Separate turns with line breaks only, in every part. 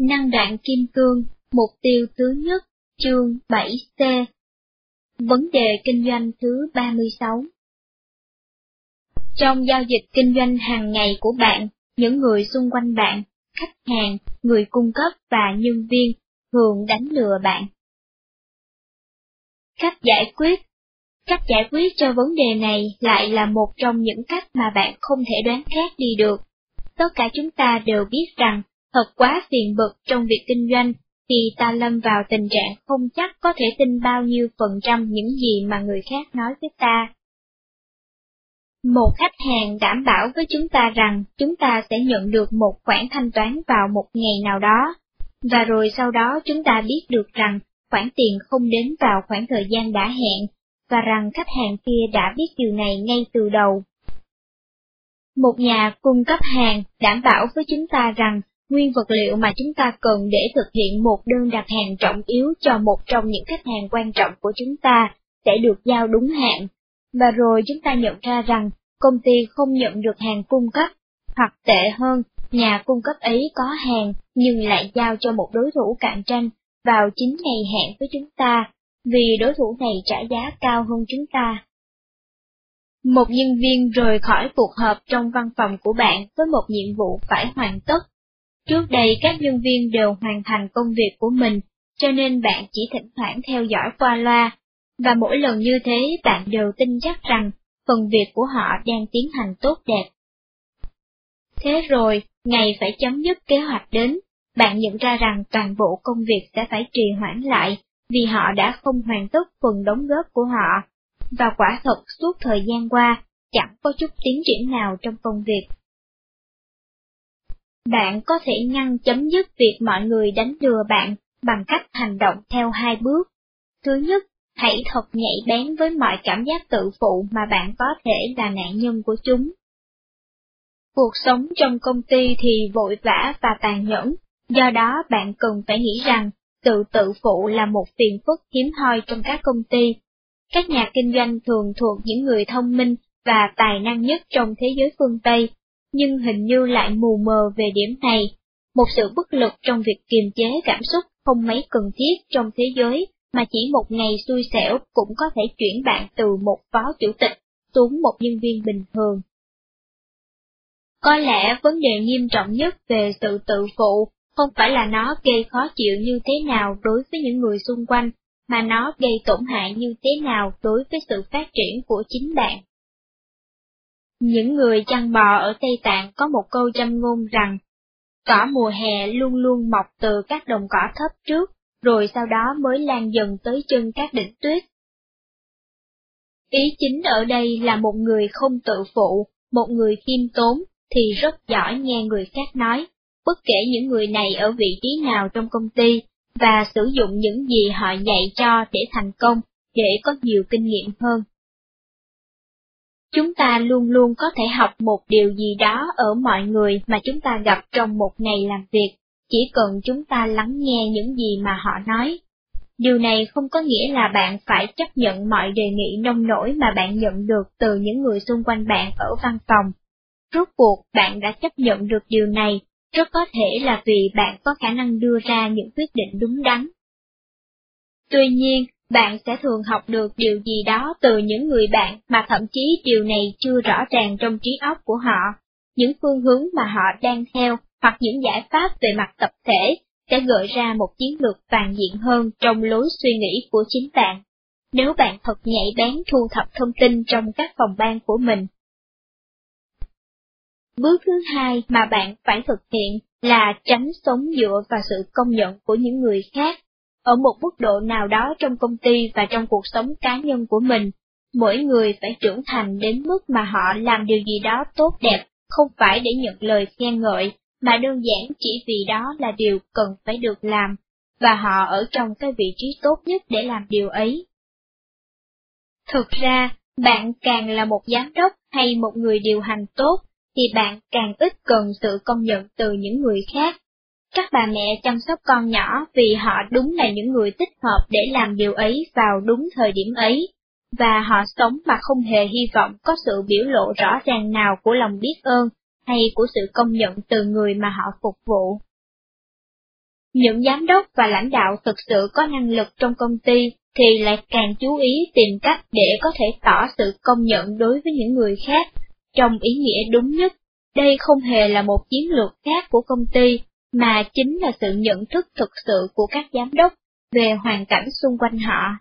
Năng đoạn kim cương, mục tiêu thứ nhất, chương 7C. Vấn đề kinh doanh thứ 36 Trong giao dịch kinh doanh hàng ngày của bạn, những người xung quanh bạn, khách hàng, người cung cấp và nhân viên thường đánh lừa bạn. Cách giải quyết Cách giải quyết cho vấn đề này lại là một trong những cách mà bạn không thể đoán khác đi được. Tất cả chúng ta đều biết rằng, thật quá phiền bực trong việc kinh doanh, thì ta lâm vào tình trạng không chắc có thể tin bao nhiêu phần trăm những gì mà người khác nói với ta. Một khách hàng đảm bảo với chúng ta rằng chúng ta sẽ nhận được một khoản thanh toán vào một ngày nào đó, và rồi sau đó chúng ta biết được rằng khoản tiền không đến vào khoảng thời gian đã hẹn, và rằng khách hàng kia đã biết điều này ngay từ đầu. Một nhà cung cấp hàng đảm bảo với chúng ta rằng nguyên vật liệu mà chúng ta cần để thực hiện một đơn đặt hàng trọng yếu cho một trong những khách hàng quan trọng của chúng ta sẽ được giao đúng hạn, và rồi chúng ta nhận ra rằng công ty không nhận được hàng cung cấp, hoặc tệ hơn, nhà cung cấp ấy có hàng nhưng lại giao cho một đối thủ cạnh tranh vào chính ngày hẹn với chúng ta, vì đối thủ này trả giá cao hơn chúng ta. Một nhân viên rời khỏi cuộc họp trong văn phòng của bạn với một nhiệm vụ phải hoàn tất. Trước đây các nhân viên đều hoàn thành công việc của mình, cho nên bạn chỉ thỉnh thoảng theo dõi qua loa, và mỗi lần như thế bạn đều tin chắc rằng phần việc của họ đang tiến hành tốt đẹp. Thế rồi, ngày phải chấm dứt kế hoạch đến, bạn nhận ra rằng toàn bộ công việc sẽ phải trì hoãn lại vì họ đã không hoàn tất phần đóng góp của họ, và quả thật suốt thời gian qua, chẳng có chút tiến triển nào trong công việc. Bạn có thể ngăn chấm dứt việc mọi người đánh lừa bạn bằng cách hành động theo hai bước. Thứ nhất, hãy thật nhạy bén với mọi cảm giác tự phụ mà bạn có thể là nạn nhân của chúng. Cuộc sống trong công ty thì vội vã và tàn nhẫn, do đó bạn cần phải nghĩ rằng tự tự phụ là một phiền phức hiếm hoi trong các công ty. Các nhà kinh doanh thường thuộc những người thông minh và tài năng nhất trong thế giới phương Tây, nhưng hình như lại mù mờ về điểm này, một sự bất lực trong việc kiềm chế cảm xúc không mấy cần thiết trong thế giới mà chỉ một ngày xui xẻo cũng có thể chuyển bạn từ một phó chủ tịch xuống một nhân viên bình thường. Có lẽ vấn đề nghiêm trọng nhất về sự tự phụ không phải là nó gây khó chịu như thế nào đối với những người xung quanh, mà nó gây tổn hại như thế nào đối với sự phát triển của chính bạn. Những người chăn bò ở Tây Tạng có một câu châm ngôn rằng, cỏ mùa hè luôn luôn mọc từ các đồng cỏ thấp trước, rồi sau đó mới lan dần tới chân các đỉnh tuyết. Ý chính ở đây là một người không tự phụ, một người khiêm tốn, thì rất giỏi nghe người khác nói, bất kể những người này ở vị trí nào trong công ty, và sử dụng những gì họ dạy cho để thành công, để có nhiều kinh nghiệm hơn. Chúng ta luôn luôn có thể học một điều gì đó ở mọi người mà chúng ta gặp trong một ngày làm việc, chỉ cần chúng ta lắng nghe những gì mà họ nói. Điều này không có nghĩa là bạn phải chấp nhận mọi đề nghị nông nổi mà bạn nhận được từ những người xung quanh bạn ở văn phòng. Rốt cuộc bạn đã chấp nhận được điều này rất có thể là vì bạn có khả năng đưa ra những quyết định đúng đắn. Tuy nhiên, bạn sẽ thường học được điều gì đó từ những người bạn mà thậm chí điều này chưa rõ ràng trong trí óc của họ, những phương hướng mà họ đang theo hoặc những giải pháp về mặt tập thể sẽ gợi ra một chiến lược toàn diện hơn trong lối suy nghĩ của chính bạn. Nếu bạn thật nhạy bén thu thập thông tin trong các phòng ban của mình Bước thứ hai mà bạn phải thực hiện là tránh sống dựa vào sự công nhận của những người khác. Ở một mức độ nào đó trong công ty và trong cuộc sống cá nhân của mình, mỗi người phải trưởng thành đến mức mà họ làm điều gì đó tốt đẹp, không phải để nhận lời khen ngợi, mà đơn giản chỉ vì đó là điều cần phải được làm, và họ ở trong cái vị trí tốt nhất để làm điều ấy. Thực ra, bạn càng là một giám đốc hay một người điều hành tốt, thì bạn càng ít cần sự công nhận từ những người khác. Các bà mẹ chăm sóc con nhỏ vì họ đúng là những người thích hợp để làm điều ấy vào đúng thời điểm ấy, và họ sống mà không hề hy vọng có sự biểu lộ rõ ràng nào của lòng biết ơn hay của sự công nhận từ người mà họ phục vụ. Những giám đốc và lãnh đạo thực sự có năng lực trong công ty thì lại càng chú ý tìm cách để có thể tỏ sự công nhận đối với những người khác, trong ý nghĩa đúng nhất. Đây không hề là một chiến lược khác của công ty, mà chính là sự nhận thức thực sự của các giám đốc về hoàn cảnh xung quanh họ.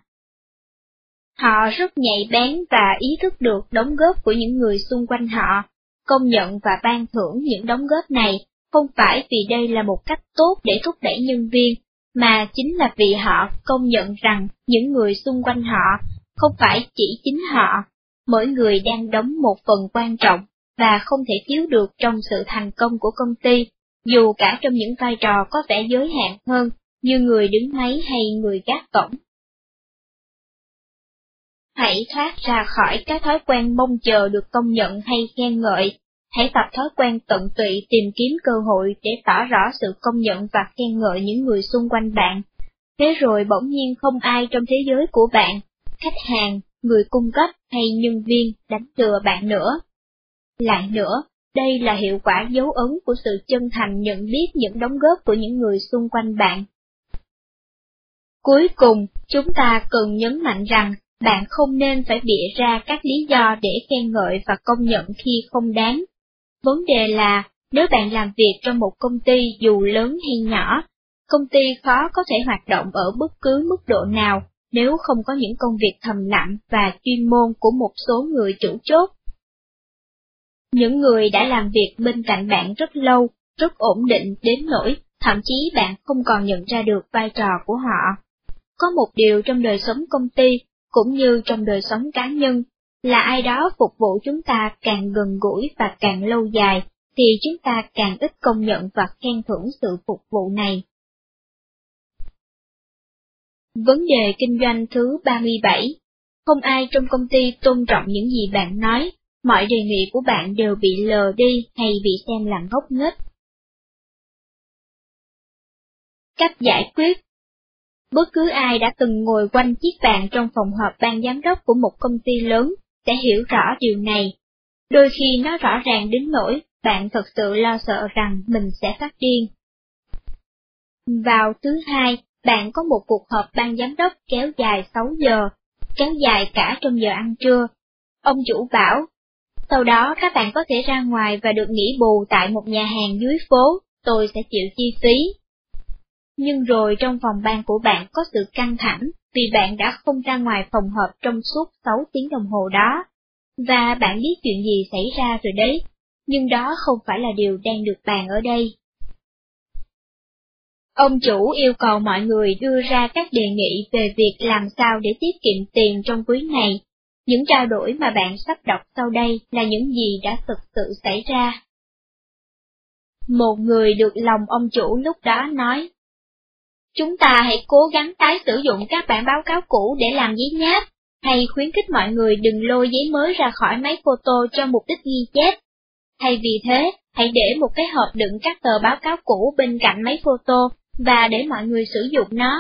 Họ rất nhạy bén và ý thức được đóng góp của những người xung quanh họ, công nhận và ban thưởng những đóng góp này không phải vì đây là một cách tốt để thúc đẩy nhân viên, mà chính là vì họ công nhận rằng những người xung quanh họ, không phải chỉ chính họ, mỗi người đang đóng một phần quan trọng và không thể thiếu được trong sự thành công của công ty, dù cả trong những vai trò có vẻ giới hạn hơn, như người đứng máy hay người gác cổng. Hãy thoát ra khỏi cái thói quen mong chờ được công nhận hay khen ngợi, hãy tập thói quen tận tụy tìm kiếm cơ hội để tỏ rõ sự công nhận và khen ngợi những người xung quanh bạn. Thế rồi bỗng nhiên không ai trong thế giới của bạn, khách hàng, người cung cấp hay nhân viên đánh lừa bạn nữa. Lại nữa, đây là hiệu quả dấu ấn của sự chân thành nhận biết những đóng góp của những người xung quanh bạn. Cuối cùng, chúng ta cần nhấn mạnh rằng, bạn không nên phải bịa ra các lý do để khen ngợi và công nhận khi không đáng. Vấn đề là, nếu bạn làm việc trong một công ty dù lớn hay nhỏ, công ty khó có thể hoạt động ở bất cứ mức độ nào nếu không có những công việc thầm lặng và chuyên môn của một số người chủ chốt. Những người đã làm việc bên cạnh bạn rất lâu, rất ổn định đến nỗi thậm chí bạn không còn nhận ra được vai trò của họ. Có một điều trong đời sống công ty, cũng như trong đời sống cá nhân, là ai đó phục vụ chúng ta càng gần gũi và càng lâu dài, thì chúng ta càng ít công nhận và khen thưởng sự phục vụ này. Vấn đề kinh doanh thứ 37 Không ai trong công ty tôn trọng những gì bạn nói, mọi đề nghị của bạn đều bị lờ đi hay bị xem là ngốc nghếch. Cách giải quyết Bất cứ ai đã từng ngồi quanh chiếc bàn trong phòng họp ban giám đốc của một công ty lớn sẽ hiểu rõ điều này. Đôi khi nó rõ ràng đến nỗi bạn thật sự lo sợ rằng mình sẽ phát điên. Vào thứ hai, bạn có một cuộc họp ban giám đốc kéo dài 6 giờ, kéo dài cả trong giờ ăn trưa. Ông chủ bảo, sau đó các bạn có thể ra ngoài và được nghỉ bù tại một nhà hàng dưới phố, tôi sẽ chịu chi phí. Nhưng rồi trong phòng ban của bạn có sự căng thẳng, vì bạn đã không ra ngoài phòng họp trong suốt 6 tiếng đồng hồ đó. Và bạn biết chuyện gì xảy ra rồi đấy, nhưng đó không phải là điều đang được bàn ở đây. Ông chủ yêu cầu mọi người đưa ra các đề nghị về việc làm sao để tiết kiệm tiền trong quý này. Những trao đổi mà bạn sắp đọc sau đây là những gì đã thực sự xảy ra. Một người được lòng ông chủ lúc đó nói, Chúng ta hãy cố gắng tái sử dụng các bản báo cáo cũ để làm giấy nháp, hay khuyến khích mọi người đừng lôi giấy mới ra khỏi máy photo cho mục đích ghi chép. Thay vì thế, hãy để một cái hộp đựng các tờ báo cáo cũ bên cạnh máy photo và để mọi người sử dụng nó.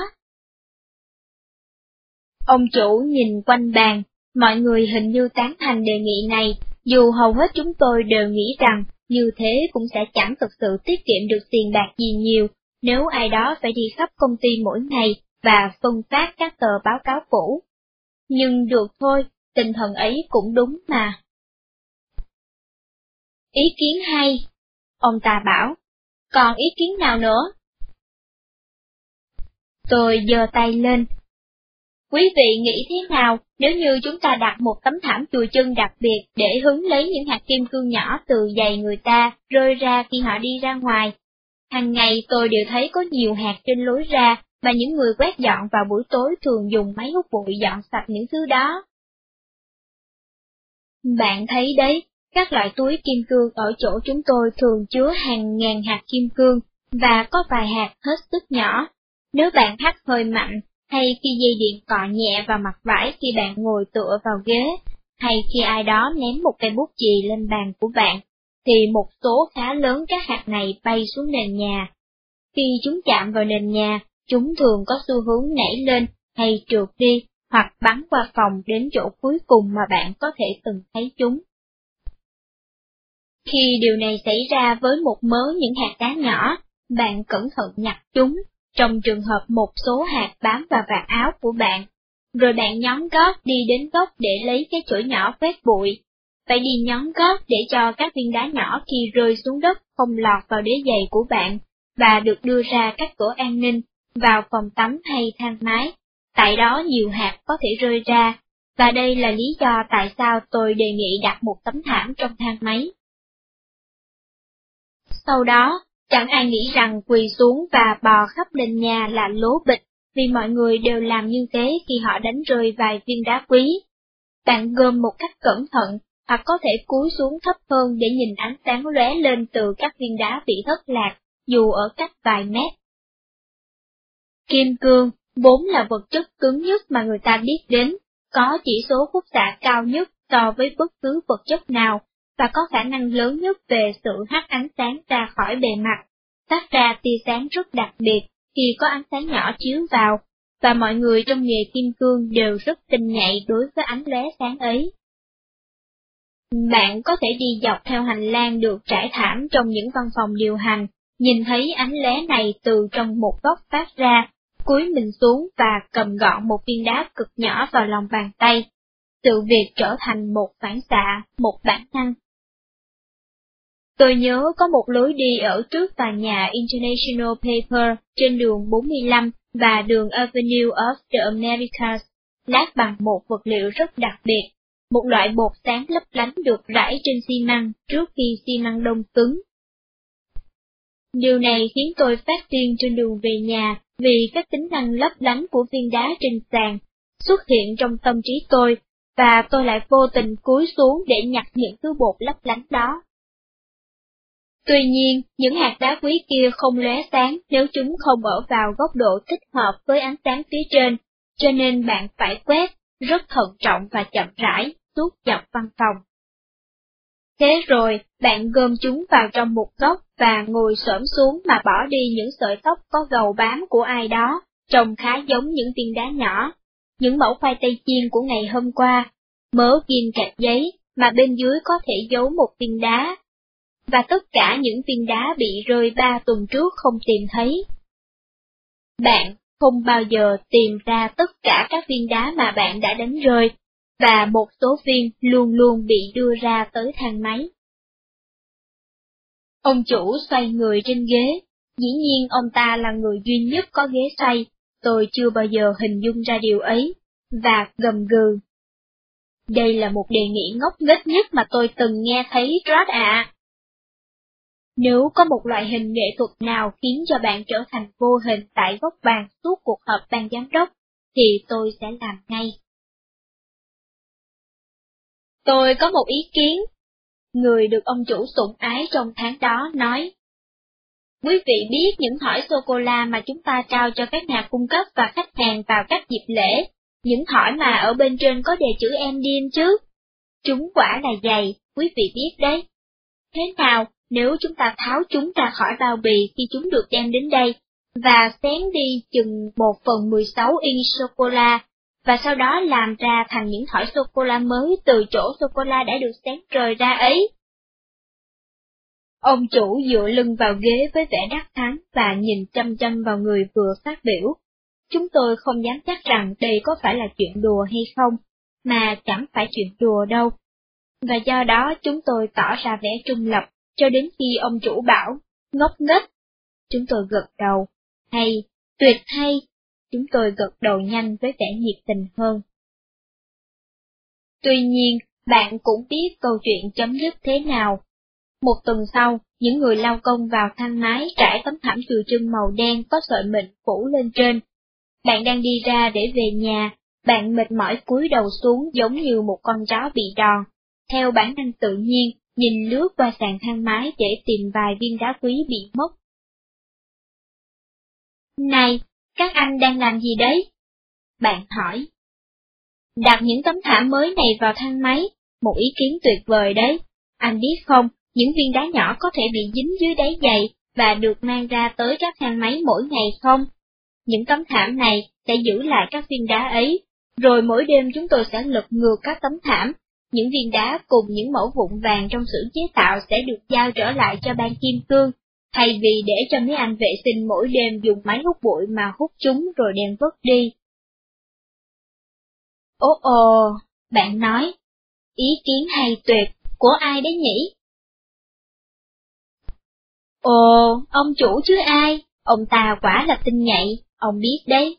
Ông chủ nhìn quanh bàn, mọi người hình như tán thành đề nghị này, dù hầu hết chúng tôi đều nghĩ rằng như thế cũng sẽ chẳng thực sự tiết kiệm được tiền bạc gì nhiều, nếu ai đó phải đi khắp công ty mỗi ngày và phân phát các tờ báo cáo cũ. Nhưng được thôi, tinh thần ấy cũng đúng mà. Ý kiến hay, ông ta bảo, còn ý kiến nào nữa? Tôi giơ tay lên. Quý vị nghĩ thế nào nếu như chúng ta đặt một tấm thảm chùi chân đặc biệt để hứng lấy những hạt kim cương nhỏ từ giày người ta rơi ra khi họ đi ra ngoài Hàng ngày tôi đều thấy có nhiều hạt trên lối ra, mà những người quét dọn vào buổi tối thường dùng máy hút bụi dọn sạch những thứ đó. Bạn thấy đấy, các loại túi kim cương ở chỗ chúng tôi thường chứa hàng ngàn hạt kim cương, và có vài hạt hết sức nhỏ. Nếu bạn hắt hơi mạnh, hay khi dây điện cọ nhẹ vào mặt vải khi bạn ngồi tựa vào ghế, hay khi ai đó ném một cây bút chì lên bàn của bạn, thì một số khá lớn các hạt này bay xuống nền nhà. Khi chúng chạm vào nền nhà, chúng thường có xu hướng nảy lên hay trượt đi, hoặc bắn qua phòng đến chỗ cuối cùng mà bạn có thể từng thấy chúng. Khi điều này xảy ra với một mớ những hạt đá nhỏ, bạn cẩn thận nhặt chúng, trong trường hợp một số hạt bám vào vạt áo của bạn, rồi bạn nhón gót đi đến gốc để lấy cái chổi nhỏ quét bụi. Phải đi nhón gót để cho các viên đá nhỏ khi rơi xuống đất không lọt vào đế giày của bạn, và được đưa ra các cửa an ninh, vào phòng tắm hay thang máy. Tại đó nhiều hạt có thể rơi ra, và đây là lý do tại sao tôi đề nghị đặt một tấm thảm trong thang máy. Sau đó, chẳng ai nghĩ rằng quỳ xuống và bò khắp nền nhà là lố bịch, vì mọi người đều làm như thế khi họ đánh rơi vài viên đá quý. Bạn gom một cách cẩn thận, hoặc có thể cúi xuống thấp hơn để nhìn ánh sáng lóe lên từ các viên đá bị thất lạc, dù ở cách vài mét. Kim cương, vốn là vật chất cứng nhất mà người ta biết đến, có chỉ số khúc xạ cao nhất so với bất cứ vật chất nào, và có khả năng lớn nhất về sự hắt ánh sáng ra khỏi bề mặt, phát ra tia sáng rất đặc biệt khi có ánh sáng nhỏ chiếu vào, và mọi người trong nghề kim cương đều rất tinh nhạy đối với ánh lóe sáng ấy. Bạn có thể đi dọc theo hành lang được trải thảm trong những văn phòng điều hành, nhìn thấy ánh lóe này từ trong một góc phát ra, cúi mình xuống và cầm gọn một viên đá cực nhỏ vào lòng bàn tay. Sự việc trở thành một phản xạ, một bản năng. Tôi nhớ có một lối đi ở trước tòa nhà International Paper trên đường 45 và đường Avenue of the Americas, lát bằng một vật liệu rất đặc biệt, một loại bột sáng lấp lánh được rải trên xi măng trước khi xi măng đông cứng. Điều này khiến tôi phát điên trên đường về nhà vì các tính năng lấp lánh của viên đá trên sàn xuất hiện trong tâm trí tôi, và tôi lại vô tình cúi xuống để nhặt những thứ bột lấp lánh đó. Tuy nhiên, những hạt đá quý kia không lóe sáng nếu chúng không ở vào góc độ thích hợp với ánh sáng phía trên, cho nên bạn phải quét, rất thận trọng và chậm rãi, suốt dọc văn phòng. Thế rồi, bạn gom chúng vào trong một góc và ngồi xổm xuống mà bỏ đi những sợi tóc có gầu bám của ai đó, trông khá giống những viên đá nhỏ, những mẫu khoai tây chiên của ngày hôm qua, mớ kim kẹp giấy mà bên dưới có thể giấu một viên đá. Và tất cả những viên đá bị rơi ba tuần trước không tìm thấy. Bạn không bao giờ tìm ra tất cả các viên đá mà bạn đã đánh rơi, và một số viên luôn luôn bị đưa ra tới thang máy. Ông chủ xoay người trên ghế, dĩ nhiên ông ta là người duy nhất có ghế xoay, tôi chưa bao giờ hình dung ra điều ấy, và gầm gừ. Đây là một đề nghị ngốc nghếch nhất mà tôi từng nghe thấy Rod ạ. Nếu có một loại hình nghệ thuật nào khiến cho bạn trở thành vô hình tại góc bàn suốt cuộc họp ban giám đốc, thì tôi sẽ làm ngay. Tôi có một ý kiến. Người được ông chủ sủng ái trong tháng đó nói. Quý vị biết những thỏi sô-cô-la mà chúng ta trao cho các nhà cung cấp và khách hàng vào các dịp lễ, những thỏi mà ở bên trên có đề chữ em điên chứ. Chúng quả là dày, quý vị biết đấy. Thế nào, nếu chúng ta tháo chúng ra khỏi bao bì khi chúng được đem đến đây, và xén đi chừng một phần 16 inch sô-cô-la và sau đó làm ra thành những thỏi sô-cô-la mới từ chỗ sô-cô-la đã được xén rời ra ấy. Ông chủ dựa lưng vào ghế với vẻ đắc thắng và nhìn chăm chăm vào người vừa phát biểu. Chúng tôi không dám chắc rằng đây có phải là chuyện đùa hay không, mà chẳng phải chuyện đùa đâu. Và do đó chúng tôi tỏ ra vẻ trung lập, cho đến khi ông chủ bảo, ngốc nghếch. Chúng tôi gật đầu, hay, tuyệt hay, chúng tôi gật đầu nhanh với vẻ nhiệt tình hơn. Tuy nhiên, bạn cũng biết câu chuyện chấm dứt thế nào. Một tuần sau, những người lao công vào thang máy trải tấm thảm chùi chân màu đen có sợi mịn phủ lên trên. Bạn đang đi ra để về nhà, bạn mệt mỏi cúi đầu xuống giống như một con chó bị đòn. Theo bản năng tự nhiên, nhìn lướt qua sàn thang máy để tìm vài viên đá quý bị mất. Này, các anh đang làm gì đấy? Bạn hỏi. Đặt những tấm thảm mới này vào thang máy, một ý kiến tuyệt vời đấy. Anh biết không, những viên đá nhỏ có thể bị dính dưới đáy giày và được mang ra tới các thang máy mỗi ngày không? Những tấm thảm này sẽ giữ lại các viên đá ấy, rồi mỗi đêm chúng tôi sẽ lật ngược các tấm thảm. Những viên đá cùng những mẫu vụn vàng trong xưởng chế tạo sẽ được giao trở lại cho ban kim cương, thay vì để cho mấy anh vệ sinh mỗi đêm dùng máy hút bụi mà hút chúng rồi đem vứt đi. Ồ ồ, bạn nói, ý kiến hay tuyệt, của ai đấy nhỉ? Ồ, ông chủ chứ ai, ông ta quả là tinh nhạy, ông biết đấy.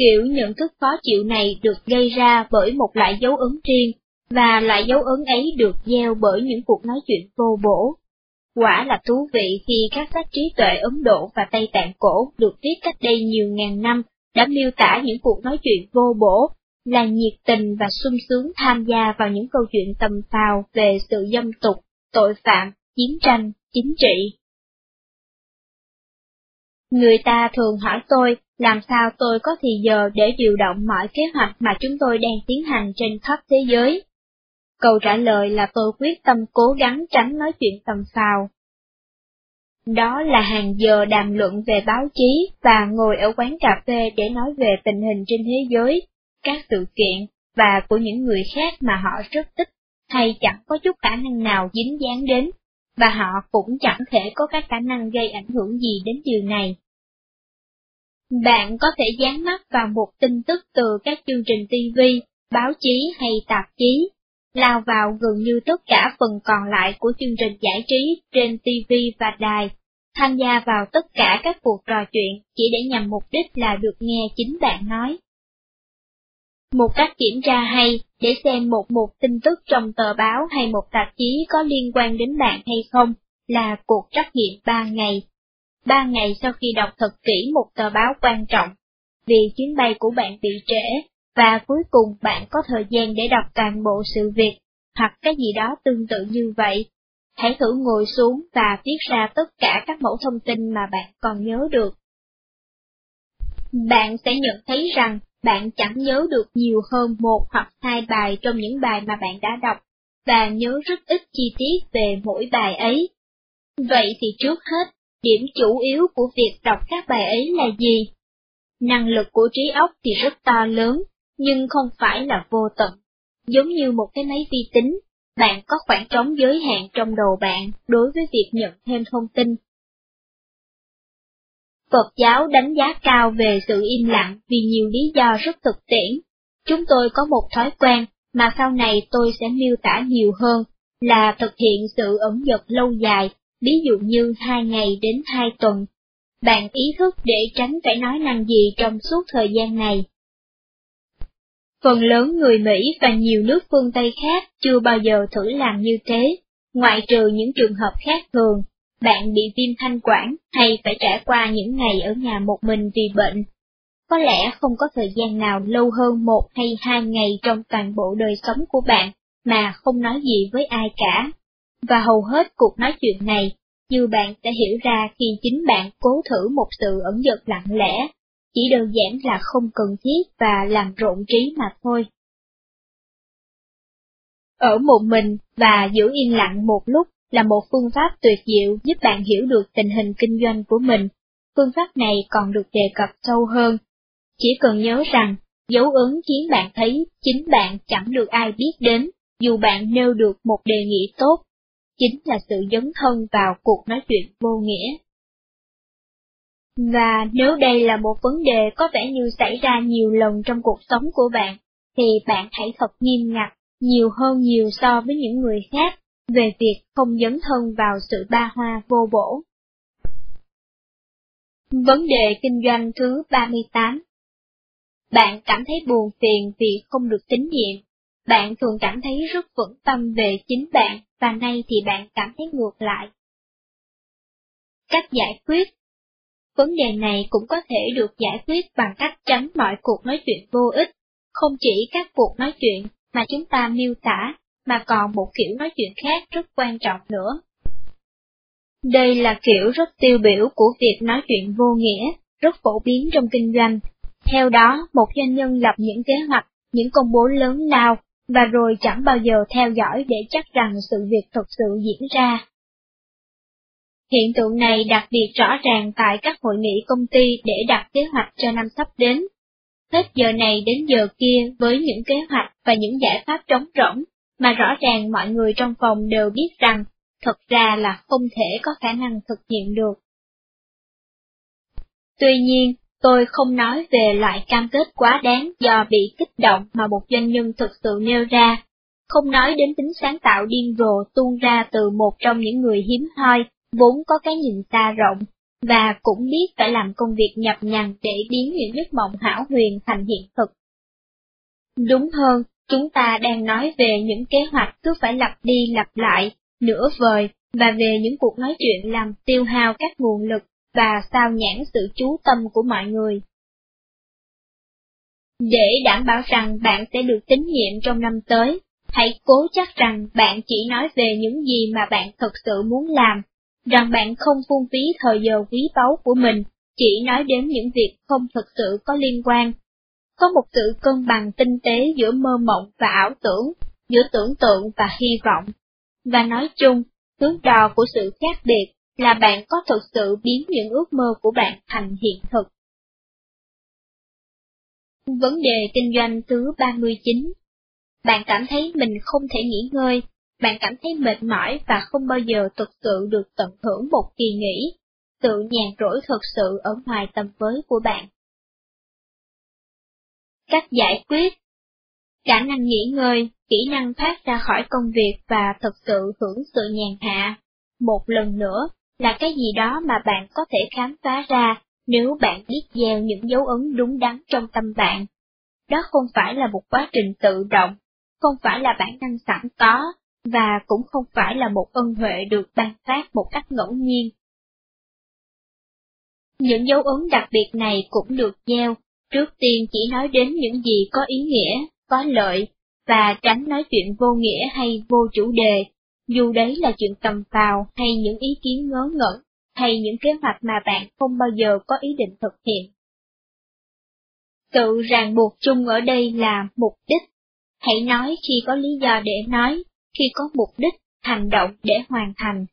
Kiểu nhận thức khó chịu này được gây ra bởi một loại dấu ấn riêng, và loại dấu ấn ấy được gieo bởi những cuộc nói chuyện vô bổ. Quả là thú vị khi các sách trí tuệ Ấn Độ và Tây Tạng cổ được viết cách đây nhiều ngàn năm đã miêu tả những cuộc nói chuyện vô bổ, là nhiệt tình và sung sướng tham gia vào những câu chuyện tầm phào về sự dâm tục, tội phạm, chiến tranh, chính trị. Người ta thường hỏi tôi làm sao tôi có thì giờ để điều động mọi kế hoạch mà chúng tôi đang tiến hành trên khắp thế giới. Câu trả lời là tôi quyết tâm cố gắng tránh nói chuyện tầm phào. Đó là hàng giờ đàm luận về báo chí và ngồi ở quán cà phê để nói về tình hình trên thế giới, các sự kiện, và của những người khác mà họ rất thích, hay chẳng có chút khả năng nào dính dáng đến, và họ cũng chẳng thể có các khả năng gây ảnh hưởng gì đến điều này. Bạn có thể dán mắt vào một tin tức từ các chương trình TV, báo chí hay tạp chí, lao vào gần như tất cả phần còn lại của chương trình giải trí trên TV và đài, tham gia vào tất cả các cuộc trò chuyện chỉ để nhằm mục đích là được nghe chính bạn nói. Một cách kiểm tra hay để xem một mục tin tức trong tờ báo hay một tạp chí có liên quan đến bạn hay không là cuộc trắc nghiệm 3 ngày ba ngày sau khi đọc thật kỹ một tờ báo quan trọng, vì chuyến bay của bạn bị trễ, và cuối cùng bạn có thời gian để đọc toàn bộ sự việc, hoặc cái gì đó tương tự như vậy. Hãy thử ngồi xuống và viết ra tất cả các mẫu thông tin mà bạn còn nhớ được. Bạn sẽ nhận thấy rằng bạn chẳng nhớ được nhiều hơn một hoặc hai bài trong những bài mà bạn đã đọc, và nhớ rất ít chi tiết về mỗi bài ấy. Vậy thì trước hết, điểm chủ yếu của việc đọc các bài ấy là gì? Năng lực của trí óc thì rất to lớn, nhưng không phải là vô tận. Giống như một cái máy vi tính, bạn có khoảng trống giới hạn trong đầu bạn đối với việc nhận thêm thông tin. Phật giáo đánh giá cao về sự im lặng vì nhiều lý do rất thực tiễn. Chúng tôi có một thói quen mà sau này tôi sẽ miêu tả nhiều hơn, là thực hiện sự ẩn dật lâu dài, ví dụ như hai ngày đến hai tuần. Bạn ý thức để tránh phải nói năng gì trong suốt thời gian này. Phần lớn người Mỹ và nhiều nước phương Tây khác chưa bao giờ thử làm như thế, ngoại trừ những trường hợp khác thường, bạn bị viêm thanh quản hay phải trải qua những ngày ở nhà một mình vì bệnh. Có lẽ không có thời gian nào lâu hơn một hay hai ngày trong toàn bộ đời sống của bạn mà không nói gì với ai cả. Và hầu hết cuộc nói chuyện này, như bạn sẽ hiểu ra khi chính bạn cố thử một sự ẩn dật lặng lẽ chỉ đơn giản là không cần thiết và làm rộn trí mà thôi. Ở một mình và giữ yên lặng một lúc là một phương pháp tuyệt diệu giúp bạn hiểu được tình hình kinh doanh của mình. Phương pháp này còn được đề cập sâu hơn. Chỉ cần nhớ rằng, dấu ấn khiến bạn thấy chính bạn chẳng được ai biết đến, dù bạn nêu được một đề nghị tốt. Chính là sự dấn thân vào cuộc nói chuyện vô nghĩa. Và nếu đây là một vấn đề có vẻ như xảy ra nhiều lần trong cuộc sống của bạn, thì bạn hãy thật nghiêm ngặt, nhiều hơn nhiều so với những người khác, về việc không dấn thân vào sự ba hoa vô bổ. Vấn đề kinh doanh thứ 38 Bạn cảm thấy buồn phiền vì không được tín nhiệm. Bạn thường cảm thấy rất vững tâm về chính bạn, và nay thì bạn cảm thấy ngược lại. Cách giải quyết Vấn đề này cũng có thể được giải quyết bằng cách tránh mọi cuộc nói chuyện vô ích, không chỉ các cuộc nói chuyện mà chúng ta miêu tả, mà còn một kiểu nói chuyện khác rất quan trọng nữa. Đây là kiểu rất tiêu biểu của việc nói chuyện vô nghĩa, rất phổ biến trong kinh doanh. Theo đó, một doanh nhân lập những kế hoạch, những công bố lớn lao, và rồi chẳng bao giờ theo dõi để chắc rằng sự việc thực sự diễn ra. Hiện tượng này đặc biệt rõ ràng tại các hội nghị công ty để đặt kế hoạch cho năm sắp đến. Hết giờ này đến giờ kia với những kế hoạch và những giải pháp trống rỗng, mà rõ ràng mọi người trong phòng đều biết rằng thật ra là không thể có khả năng thực hiện được. Tuy nhiên, tôi không nói về loại cam kết quá đáng do bị kích động mà một doanh nhân thực sự nêu ra, không nói đến tính sáng tạo điên rồ tuôn ra từ một trong những người hiếm hoi, vốn có cái nhìn xa rộng, và cũng biết phải làm công việc nhập nhằn để biến những giấc mộng hảo huyền thành hiện thực. Đúng hơn, chúng ta đang nói về những kế hoạch cứ phải lặp đi lặp lại, nửa vời, và về những cuộc nói chuyện làm tiêu hao các nguồn lực và sao nhãn sự chú tâm của mọi người. Để đảm bảo rằng bạn sẽ được tín nhiệm trong năm tới, hãy cố chắc rằng bạn chỉ nói về những gì mà bạn thực sự muốn làm, rằng bạn không phung phí thời giờ quý báu của mình, chỉ nói đến những việc không thực sự có liên quan. Có một sự cân bằng tinh tế giữa mơ mộng và ảo tưởng, giữa tưởng tượng và hy vọng. Và nói chung, thước đo của sự khác biệt là bạn có thực sự biến những ước mơ của bạn thành hiện thực. Vấn đề kinh doanh thứ 39 Bạn cảm thấy mình không thể nghỉ ngơi, bạn cảm thấy mệt mỏi và không bao giờ thực sự được tận hưởng một kỳ nghỉ, sự nhàn rỗi thực sự ở ngoài tầm với của bạn. Cách giải quyết Khả năng nghỉ ngơi, kỹ năng thoát ra khỏi công việc và thực sự hưởng sự nhàn hạ. Một lần nữa, là cái gì đó mà bạn có thể khám phá ra nếu bạn biết gieo những dấu ấn đúng đắn trong tâm bạn. Đó không phải là một quá trình tự động, không phải là bản năng sẵn có, và cũng không phải là một ân huệ được ban phát một cách ngẫu nhiên. Những dấu ấn đặc biệt này cũng được gieo, trước tiên chỉ nói đến những gì có ý nghĩa, có lợi, và tránh nói chuyện vô nghĩa hay vô chủ đề, dù đấy là chuyện tầm phào hay những ý kiến ngớ ngẩn, hay những kế hoạch mà bạn không bao giờ có ý định thực hiện. Sự ràng buộc chung ở đây là mục đích. Hãy nói khi có lý do để nói, khi có mục đích, hành động để hoàn thành.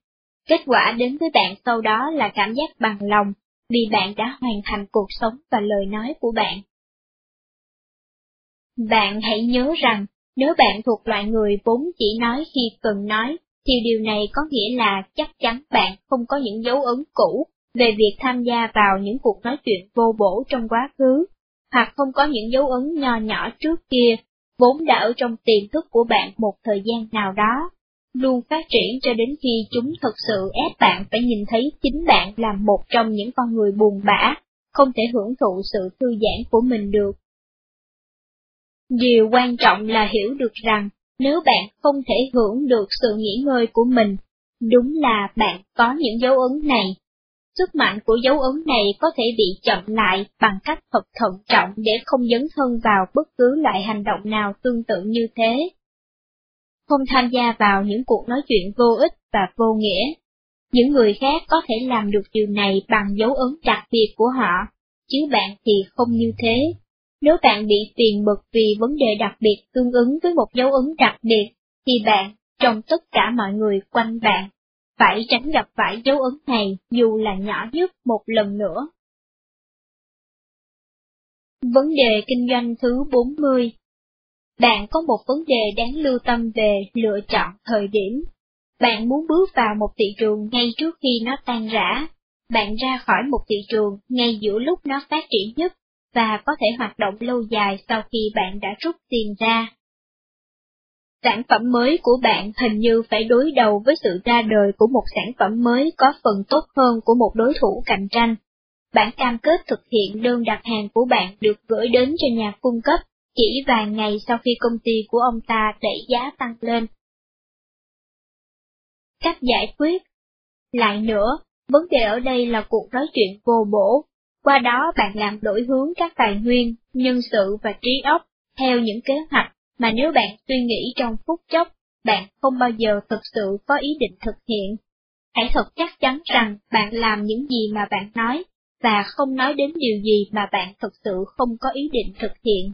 Kết quả đến với bạn sau đó là cảm giác bằng lòng, vì bạn đã hoàn thành cuộc sống và lời nói của bạn. Bạn hãy nhớ rằng, nếu bạn thuộc loại người vốn chỉ nói khi cần nói, thì điều này có nghĩa là chắc chắn bạn không có những dấu ấn cũ về việc tham gia vào những cuộc nói chuyện vô bổ trong quá khứ, hoặc không có những dấu ấn nho nhỏ trước kia, vốn đã ở trong tiềm thức của bạn một thời gian nào đó, luôn phát triển cho đến khi chúng thực sự ép bạn phải nhìn thấy chính bạn là một trong những con người buồn bã, không thể hưởng thụ sự thư giãn của mình được. Điều quan trọng là hiểu được rằng, nếu bạn không thể hưởng được sự nghỉ ngơi của mình, đúng là bạn có những dấu ấn này. Sức mạnh của dấu ấn này có thể bị chậm lại bằng cách thật thận trọng để không dấn thân vào bất cứ loại hành động nào tương tự như thế. Không tham gia vào những cuộc nói chuyện vô ích và vô nghĩa. Những người khác có thể làm được điều này bằng dấu ấn đặc biệt của họ, chứ bạn thì không như thế. Nếu bạn bị phiền bực vì vấn đề đặc biệt tương ứng với một dấu ấn đặc biệt, thì bạn, trong tất cả mọi người quanh bạn, phải tránh gặp phải dấu ấn này dù là nhỏ nhất một lần nữa. Vấn đề kinh doanh thứ 40 Bạn có một vấn đề đáng lưu tâm về lựa chọn thời điểm. Bạn muốn bước vào một thị trường ngay trước khi nó tan rã. Bạn ra khỏi một thị trường ngay giữa lúc nó phát triển nhất và có thể hoạt động lâu dài sau khi bạn đã rút tiền ra. Sản phẩm mới của bạn hình như phải đối đầu với sự ra đời của một sản phẩm mới có phần tốt hơn của một đối thủ cạnh tranh. Bạn cam kết thực hiện đơn đặt hàng của bạn được gửi đến cho nhà cung cấp chỉ vài ngày sau khi công ty của ông ta đẩy giá tăng lên. Cách giải quyết Lại nữa, vấn đề ở đây là cuộc nói chuyện vô bổ, qua đó bạn làm đổi hướng các tài nguyên, nhân sự và trí óc theo những kế hoạch mà nếu bạn suy nghĩ trong phút chốc, bạn không bao giờ thực sự có ý định thực hiện. Hãy thật chắc chắn rằng bạn làm những gì mà bạn nói, và không nói đến điều gì mà bạn thực sự không có ý định thực hiện.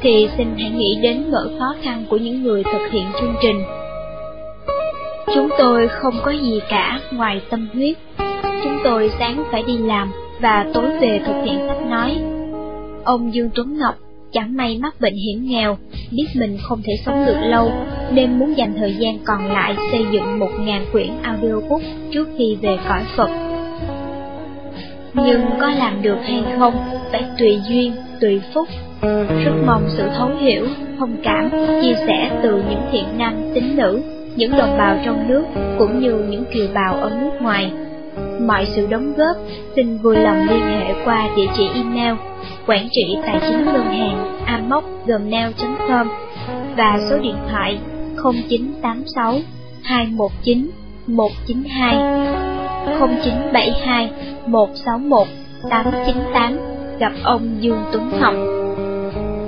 thì xin hãy nghĩ đến nỗi khó khăn của những người thực hiện chương trình. Chúng tôi không có gì cả ngoài tâm huyết. Chúng tôi sáng phải đi làm và tối về thực hiện sách nói. Ông Dương Tuấn Ngọc chẳng may mắc bệnh hiểm nghèo, biết mình không thể sống được lâu, nên muốn dành thời gian còn lại xây dựng một ngàn quyển audiobook trước khi về cõi Phật. Nhưng có làm được hay không, phải tùy duyên, tùy phúc. Rất mong sự thấu hiểu, thông cảm, chia sẻ từ những thiện nam, tín nữ, những đồng bào trong nước, cũng như những kiều bào ở nước ngoài. Mọi sự đóng góp xin vui lòng liên hệ qua địa chỉ email quản trị tài chính ngân hàng amoc.gmail.com và số điện thoại 0986 219 192 0972 161 898 gặp ông Dương Tuấn Ngọc.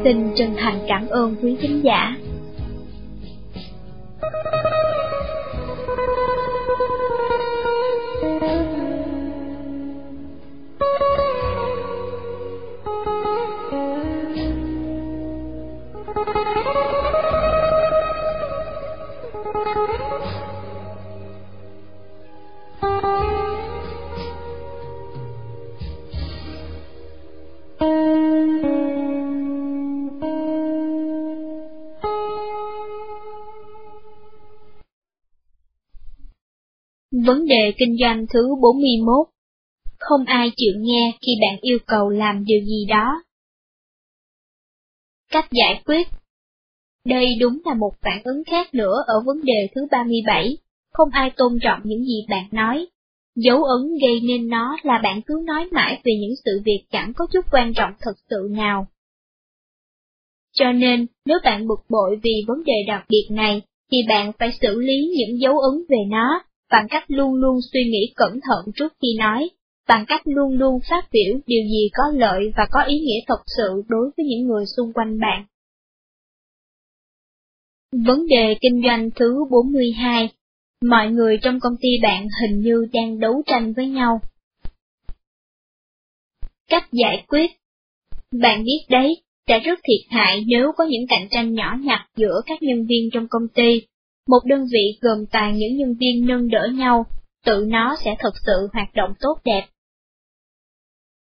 Xin chân thành cảm ơn quý khán giả. Vấn đề kinh doanh thứ 41 Không ai chịu nghe khi bạn yêu cầu làm điều gì đó. Cách giải quyết Đây đúng là một phản ứng khác nữa ở vấn đề thứ 37, không ai tôn trọng những gì bạn nói. Dấu ấn gây nên nó là bạn cứ nói mãi về những sự việc chẳng có chút quan trọng thật sự nào. Cho nên, nếu bạn bực bội vì vấn đề đặc biệt này, thì bạn phải xử lý những dấu ấn về nó, bằng cách luôn luôn suy nghĩ cẩn thận trước khi nói, bằng cách luôn luôn phát biểu điều gì có lợi và có ý nghĩa thật sự đối với những người xung quanh bạn. Vấn đề kinh doanh thứ 42 Mọi người trong công ty bạn hình như đang đấu tranh với nhau. Cách giải quyết Bạn biết đấy, sẽ rất thiệt hại nếu có những cạnh tranh nhỏ nhặt giữa các nhân viên trong công ty một đơn vị gồm toàn những nhân viên nâng đỡ nhau, tự nó sẽ thực sự hoạt động tốt đẹp.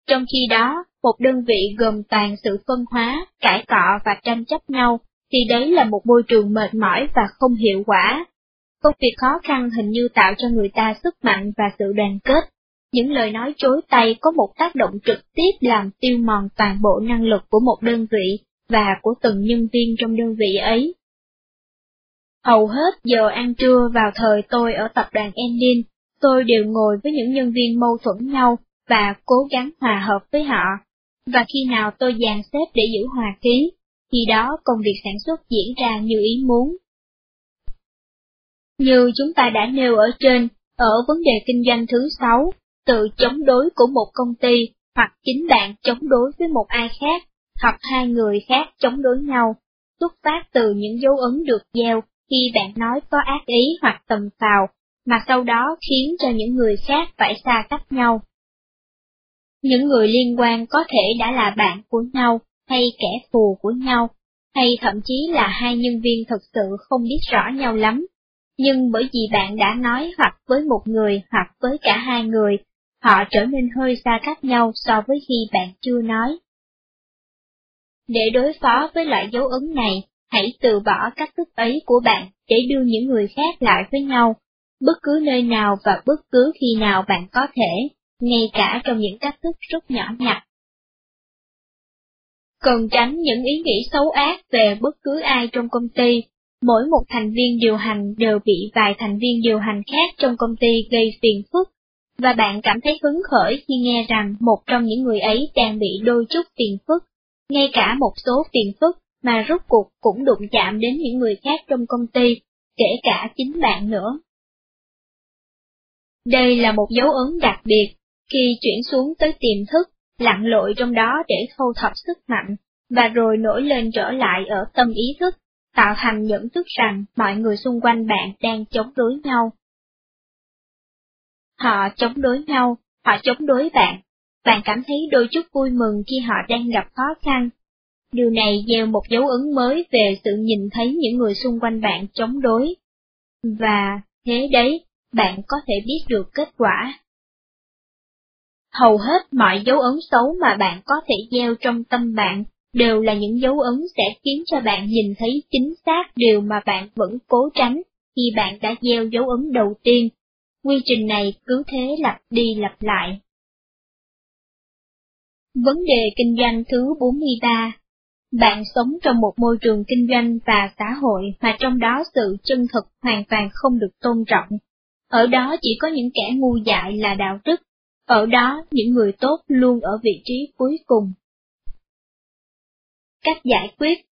Trong khi đó, một đơn vị gồm toàn sự phân hóa, cải cọ và tranh chấp nhau, thì đấy là một môi trường mệt mỏi và không hiệu quả. Công việc khó khăn hình như tạo cho người ta sức mạnh và sự đoàn kết. Những lời nói chối tay có một tác động trực tiếp làm tiêu mòn toàn bộ năng lực của một đơn vị và của từng nhân viên trong đơn vị ấy. Hầu hết giờ ăn trưa vào thời tôi ở tập đoàn Endin, tôi đều ngồi với những nhân viên mâu thuẫn nhau và cố gắng hòa hợp với họ. Và khi nào tôi dàn xếp để giữ hòa khí, khi đó công việc sản xuất diễn ra như ý muốn. Như chúng ta đã nêu ở trên, ở vấn đề kinh doanh thứ sáu, tự chống đối của một công ty, hoặc chính bạn chống đối với một ai khác, hoặc hai người khác chống đối nhau, xuất phát từ những dấu ấn được gieo khi bạn nói có ác ý hoặc tầm phào, mà sau đó khiến cho những người khác phải xa cách nhau. Những người liên quan có thể đã là bạn của nhau, hay kẻ thù của nhau, hay thậm chí là hai nhân viên thực sự không biết rõ nhau lắm. Nhưng bởi vì bạn đã nói hoặc với một người hoặc với cả hai người, họ trở nên hơi xa cách nhau so với khi bạn chưa nói. Để đối phó với loại dấu ấn này, hãy từ bỏ cách thức ấy của bạn để đưa những người khác lại với nhau, bất cứ nơi nào và bất cứ khi nào bạn có thể, ngay cả trong những cách thức rất nhỏ nhặt. Cần tránh những ý nghĩ xấu ác về bất cứ ai trong công ty, mỗi một thành viên điều hành đều bị vài thành viên điều hành khác trong công ty gây phiền phức, và bạn cảm thấy hứng khởi khi nghe rằng một trong những người ấy đang bị đôi chút phiền phức, ngay cả một số phiền phức mà rốt cuộc cũng đụng chạm đến những người khác trong công ty, kể cả chính bạn nữa. Đây là một dấu ấn đặc biệt, khi chuyển xuống tới tiềm thức, lặn lội trong đó để thâu thập sức mạnh, và rồi nổi lên trở lại ở tâm ý thức, tạo thành nhận thức rằng mọi người xung quanh bạn đang chống đối nhau. Họ chống đối nhau, họ chống đối bạn. Bạn cảm thấy đôi chút vui mừng khi họ đang gặp khó khăn. Điều này gieo một dấu ấn mới về sự nhìn thấy những người xung quanh bạn chống đối. Và, thế đấy, bạn có thể biết được kết quả. Hầu hết mọi dấu ấn xấu mà bạn có thể gieo trong tâm bạn đều là những dấu ấn sẽ khiến cho bạn nhìn thấy chính xác điều mà bạn vẫn cố tránh khi bạn đã gieo dấu ấn đầu tiên. Quy trình này cứ thế lặp đi lặp lại. Vấn đề kinh doanh thứ 43 bạn sống trong một môi trường kinh doanh và xã hội mà trong đó sự chân thực hoàn toàn không được tôn trọng. Ở đó chỉ có những kẻ ngu dại là đạo đức, ở đó những người tốt luôn ở vị trí cuối cùng. Cách giải quyết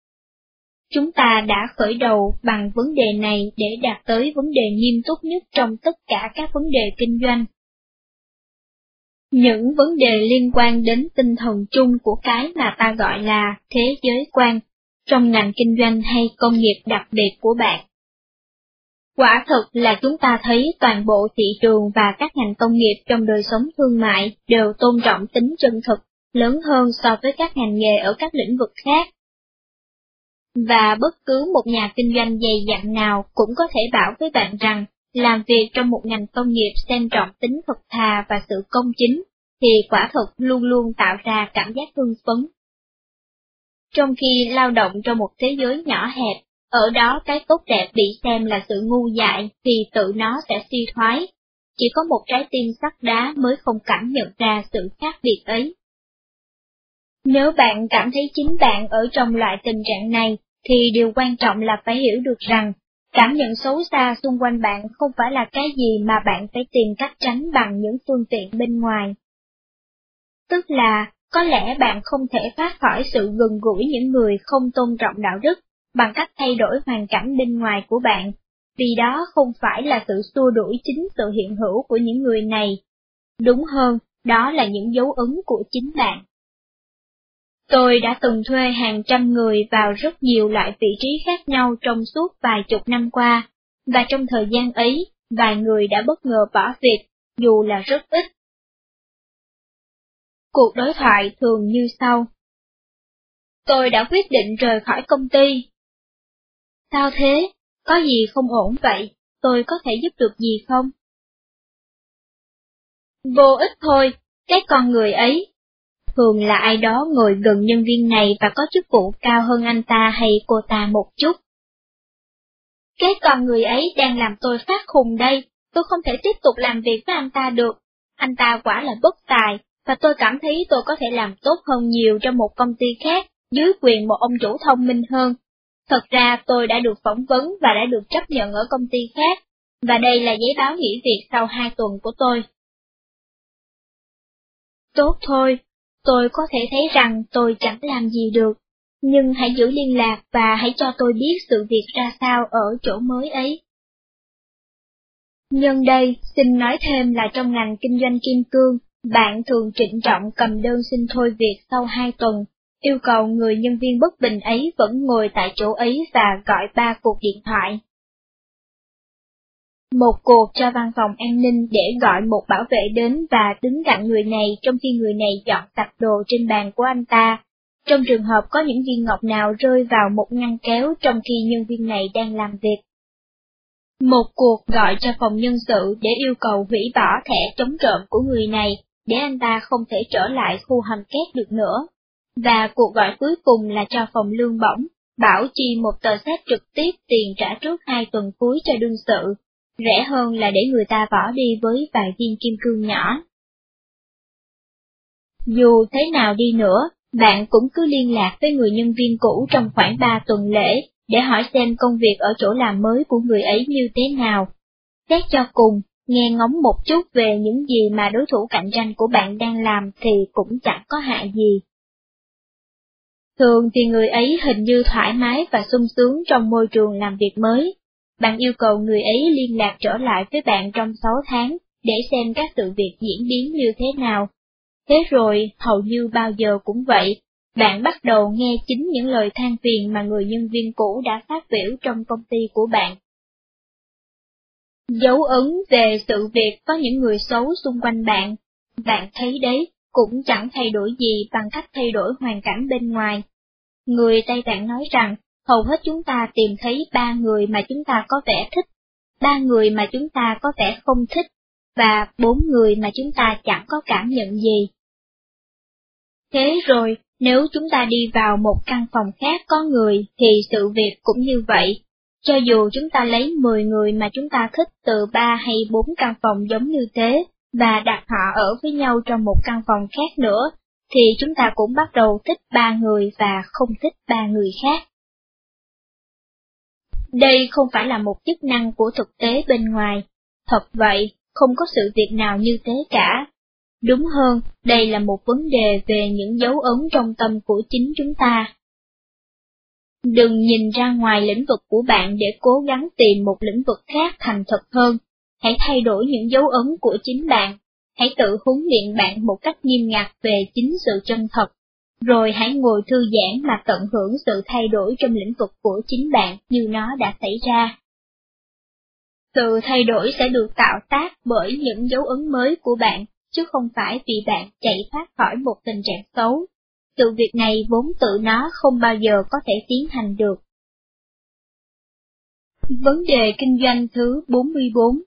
Chúng ta đã khởi đầu bằng vấn đề này để đạt tới vấn đề nghiêm túc nhất trong tất cả các vấn đề kinh doanh. Những vấn đề liên quan đến tinh thần chung của cái mà ta gọi là thế giới quan, trong ngành kinh doanh hay công nghiệp đặc biệt của bạn. Quả thực là chúng ta thấy toàn bộ thị trường và các ngành công nghiệp trong đời sống thương mại đều tôn trọng tính chân thực, lớn hơn so với các ngành nghề ở các lĩnh vực khác. Và bất cứ một nhà kinh doanh dày dặn nào cũng có thể bảo với bạn rằng, làm việc trong một ngành công nghiệp xem trọng tính thật thà và sự công chính, thì quả thực luôn luôn tạo ra cảm giác hưng phấn. Trong khi lao động trong một thế giới nhỏ hẹp, ở đó cái tốt đẹp bị xem là sự ngu dại thì tự nó sẽ suy thoái. Chỉ có một trái tim sắt đá mới không cảm nhận ra sự khác biệt ấy. Nếu bạn cảm thấy chính bạn ở trong loại tình trạng này, thì điều quan trọng là phải hiểu được rằng, cảm nhận xấu xa xung quanh bạn không phải là cái gì mà bạn phải tìm cách tránh bằng những phương tiện bên ngoài. Tức là, có lẽ bạn không thể thoát khỏi sự gần gũi những người không tôn trọng đạo đức, bằng cách thay đổi hoàn cảnh bên ngoài của bạn, vì đó không phải là sự xua đuổi chính sự hiện hữu của những người này. Đúng hơn, đó là những dấu ấn của chính bạn. Tôi đã từng thuê hàng trăm người vào rất nhiều loại vị trí khác nhau trong suốt vài chục năm qua, và trong thời gian ấy, vài người đã bất ngờ bỏ việc, dù là rất ít. Cuộc đối thoại thường như sau. Tôi đã quyết định rời khỏi công ty, Sao thế? Có gì không ổn vậy? Tôi có thể giúp được gì không? Vô ích thôi, cái con người ấy. Thường là ai đó ngồi gần nhân viên này và có chức vụ cao hơn anh ta hay cô ta một chút. Cái con người ấy đang làm tôi phát khùng đây, tôi không thể tiếp tục làm việc với anh ta được. Anh ta quả là bất tài, và tôi cảm thấy tôi có thể làm tốt hơn nhiều trong một công ty khác, dưới quyền một ông chủ thông minh hơn, Thật ra tôi đã được phỏng vấn và đã được chấp nhận ở công ty khác, và đây là giấy báo nghỉ việc sau hai tuần của tôi. Tốt thôi, tôi có thể thấy rằng tôi chẳng làm gì được, nhưng hãy giữ liên lạc và hãy cho tôi biết sự việc ra sao ở chỗ mới ấy. Nhân đây, xin nói thêm là trong ngành kinh doanh kim cương, bạn thường trịnh trọng cầm đơn xin thôi việc sau hai tuần, yêu cầu người nhân viên bất bình ấy vẫn ngồi tại chỗ ấy và gọi ba cuộc điện thoại. Một cuộc cho văn phòng an ninh để gọi một bảo vệ đến và đứng cạnh người này trong khi người này dọn tập đồ trên bàn của anh ta, trong trường hợp có những viên ngọc nào rơi vào một ngăn kéo trong khi nhân viên này đang làm việc. Một cuộc gọi cho phòng nhân sự để yêu cầu hủy bỏ thẻ chống trộm của người này, để anh ta không thể trở lại khu hầm két được nữa. Và cuộc gọi cuối cùng là cho phòng lương bổng, bảo chi một tờ xét trực tiếp tiền trả trước hai tuần cuối cho đương sự, rẻ hơn là để người ta bỏ đi với vài viên kim cương nhỏ. Dù thế nào đi nữa, bạn cũng cứ liên lạc với người nhân viên cũ trong khoảng 3 tuần lễ, để hỏi xem công việc ở chỗ làm mới của người ấy như thế nào. Xét cho cùng, nghe ngóng một chút về những gì mà đối thủ cạnh tranh của bạn đang làm thì cũng chẳng có hại gì. Thường thì người ấy hình như thoải mái và sung sướng trong môi trường làm việc mới. Bạn yêu cầu người ấy liên lạc trở lại với bạn trong 6 tháng để xem các sự việc diễn biến như thế nào. Thế rồi, hầu như bao giờ cũng vậy, bạn bắt đầu nghe chính những lời than phiền mà người nhân viên cũ đã phát biểu trong công ty của bạn. Dấu ấn về sự việc có những người xấu xung quanh bạn, bạn thấy đấy, cũng chẳng thay đổi gì bằng cách thay đổi hoàn cảnh bên ngoài. Người Tây Tạng nói rằng, hầu hết chúng ta tìm thấy ba người mà chúng ta có vẻ thích, ba người mà chúng ta có vẻ không thích, và bốn người mà chúng ta chẳng có cảm nhận gì. Thế rồi, nếu chúng ta đi vào một căn phòng khác có người thì sự việc cũng như vậy. Cho dù chúng ta lấy 10 người mà chúng ta thích từ 3 hay 4 căn phòng giống như thế, và đặt họ ở với nhau trong một căn phòng khác nữa, thì chúng ta cũng bắt đầu thích ba người và không thích ba người khác. Đây không phải là một chức năng của thực tế bên ngoài. Thật vậy, không có sự việc nào như thế cả. Đúng hơn, đây là một vấn đề về những dấu ấn trong tâm của chính chúng ta. Đừng nhìn ra ngoài lĩnh vực của bạn để cố gắng tìm một lĩnh vực khác thành thật hơn. Hãy thay đổi những dấu ấn của chính bạn. Hãy tự huấn luyện bạn một cách nghiêm ngặt về chính sự chân thật. Rồi hãy ngồi thư giãn mà tận hưởng sự thay đổi trong lĩnh vực của chính bạn như nó đã xảy ra. Sự thay đổi sẽ được tạo tác bởi những dấu ấn mới của bạn chứ không phải vì bạn chạy thoát khỏi một tình trạng xấu. Sự việc này vốn tự nó không bao giờ có thể tiến hành được. Vấn đề kinh doanh thứ 44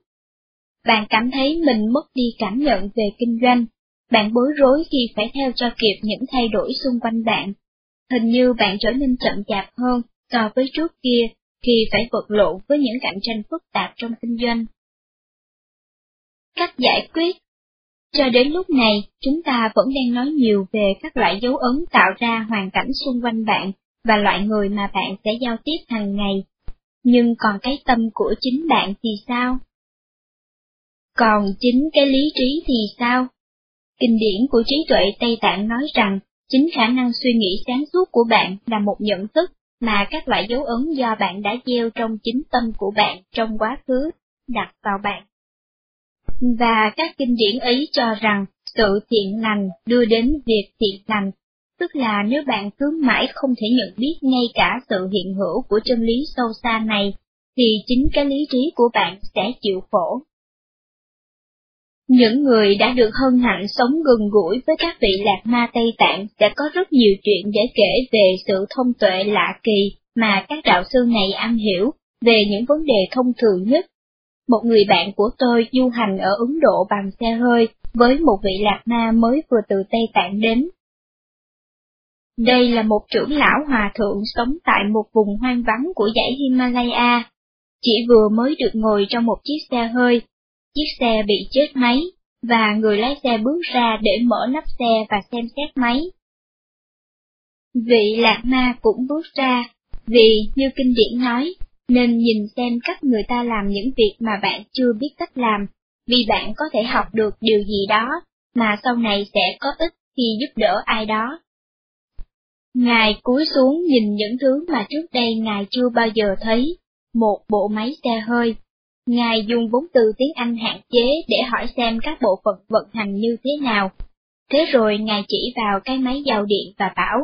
Bạn cảm thấy mình mất đi cảm nhận về kinh doanh, bạn bối rối khi phải theo cho kịp những thay đổi xung quanh bạn. Hình như bạn trở nên chậm chạp hơn so với trước kia khi phải vật lộn với những cạnh tranh phức tạp trong kinh doanh. Cách giải quyết cho đến lúc này, chúng ta vẫn đang nói nhiều về các loại dấu ấn tạo ra hoàn cảnh xung quanh bạn và loại người mà bạn sẽ giao tiếp hàng ngày. Nhưng còn cái tâm của chính bạn thì sao? Còn chính cái lý trí thì sao? Kinh điển của trí tuệ Tây Tạng nói rằng, chính khả năng suy nghĩ sáng suốt của bạn là một nhận thức mà các loại dấu ấn do bạn đã gieo trong chính tâm của bạn trong quá khứ, đặt vào bạn. Và các kinh điển ấy cho rằng sự thiện lành đưa đến việc thiện lành, tức là nếu bạn cứ mãi không thể nhận biết ngay cả sự hiện hữu của chân lý sâu xa này, thì chính cái lý trí của bạn sẽ chịu khổ. Những người đã được hân hạnh sống gần gũi với các vị lạc ma Tây Tạng sẽ có rất nhiều chuyện để kể về sự thông tuệ lạ kỳ mà các đạo sư này am hiểu về những vấn đề thông thường nhất một người bạn của tôi du hành ở Ấn Độ bằng xe hơi với một vị lạc ma mới vừa từ Tây Tạng đến. Đây là một trưởng lão hòa thượng sống tại một vùng hoang vắng của dãy Himalaya, chỉ vừa mới được ngồi trong một chiếc xe hơi, chiếc xe bị chết máy, và người lái xe bước ra để mở nắp xe và xem xét máy. Vị lạc ma cũng bước ra, Vì, như kinh điển nói, nên nhìn xem cách người ta làm những việc mà bạn chưa biết cách làm, vì bạn có thể học được điều gì đó, mà sau này sẽ có ích khi giúp đỡ ai đó. Ngài cúi xuống nhìn những thứ mà trước đây Ngài chưa bao giờ thấy, một bộ máy xe hơi. Ngài dùng vốn từ tiếng Anh hạn chế để hỏi xem các bộ phận vận hành như thế nào. Thế rồi Ngài chỉ vào cái máy giao điện và bảo,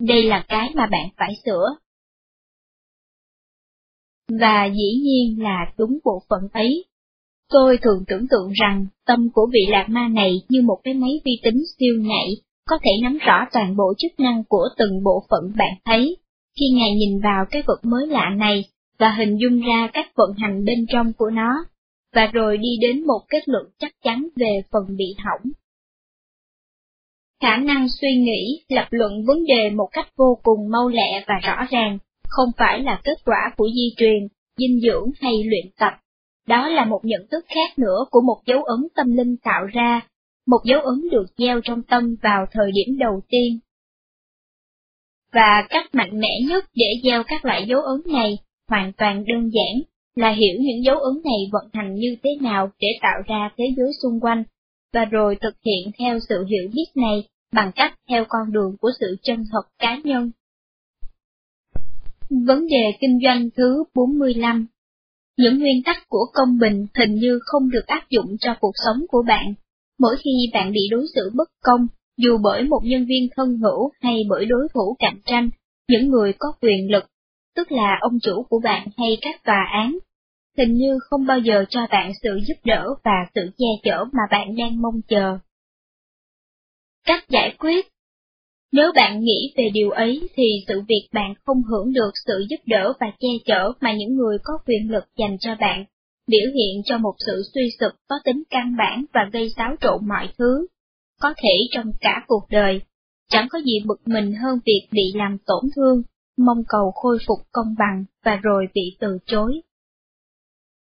đây là cái mà bạn phải sửa. Và dĩ nhiên là đúng bộ phận ấy. Tôi thường tưởng tượng rằng tâm của vị lạc ma này như một cái máy vi tính siêu nhạy, có thể nắm rõ toàn bộ chức năng của từng bộ phận bạn thấy. Khi ngài nhìn vào cái vật mới lạ này và hình dung ra cách vận hành bên trong của nó, và rồi đi đến một kết luận chắc chắn về phần bị hỏng. Khả năng suy nghĩ, lập luận vấn đề một cách vô cùng mau lẹ và rõ ràng, không phải là kết quả của di truyền, dinh dưỡng hay luyện tập. Đó là một nhận thức khác nữa của một dấu ấn tâm linh tạo ra, một dấu ấn được gieo trong tâm vào thời điểm đầu tiên. Và cách mạnh mẽ nhất để gieo các loại dấu ấn này hoàn toàn đơn giản, là hiểu những dấu ấn này vận hành như thế nào để tạo ra thế giới xung quanh, và rồi thực hiện theo sự hiểu biết này bằng cách theo con đường của sự chân thật cá nhân. Vấn đề kinh doanh thứ 45 Những nguyên tắc của công bình hình như không được áp dụng cho cuộc sống của bạn. Mỗi khi bạn bị đối xử bất công, dù bởi một nhân viên thân hữu hay bởi đối thủ cạnh tranh, những người có quyền lực, tức là ông chủ của bạn hay các tòa án, hình như không bao giờ cho bạn sự giúp đỡ và sự che chở mà bạn đang mong chờ. Cách giải quyết Nếu bạn nghĩ về điều ấy thì sự việc bạn không hưởng được sự giúp đỡ và che chở mà những người có quyền lực dành cho bạn, biểu hiện cho một sự suy sụp có tính căn bản và gây xáo trộn mọi thứ, có thể trong cả cuộc đời. Chẳng có gì bực mình hơn việc bị làm tổn thương, mong cầu khôi phục công bằng và rồi bị từ chối.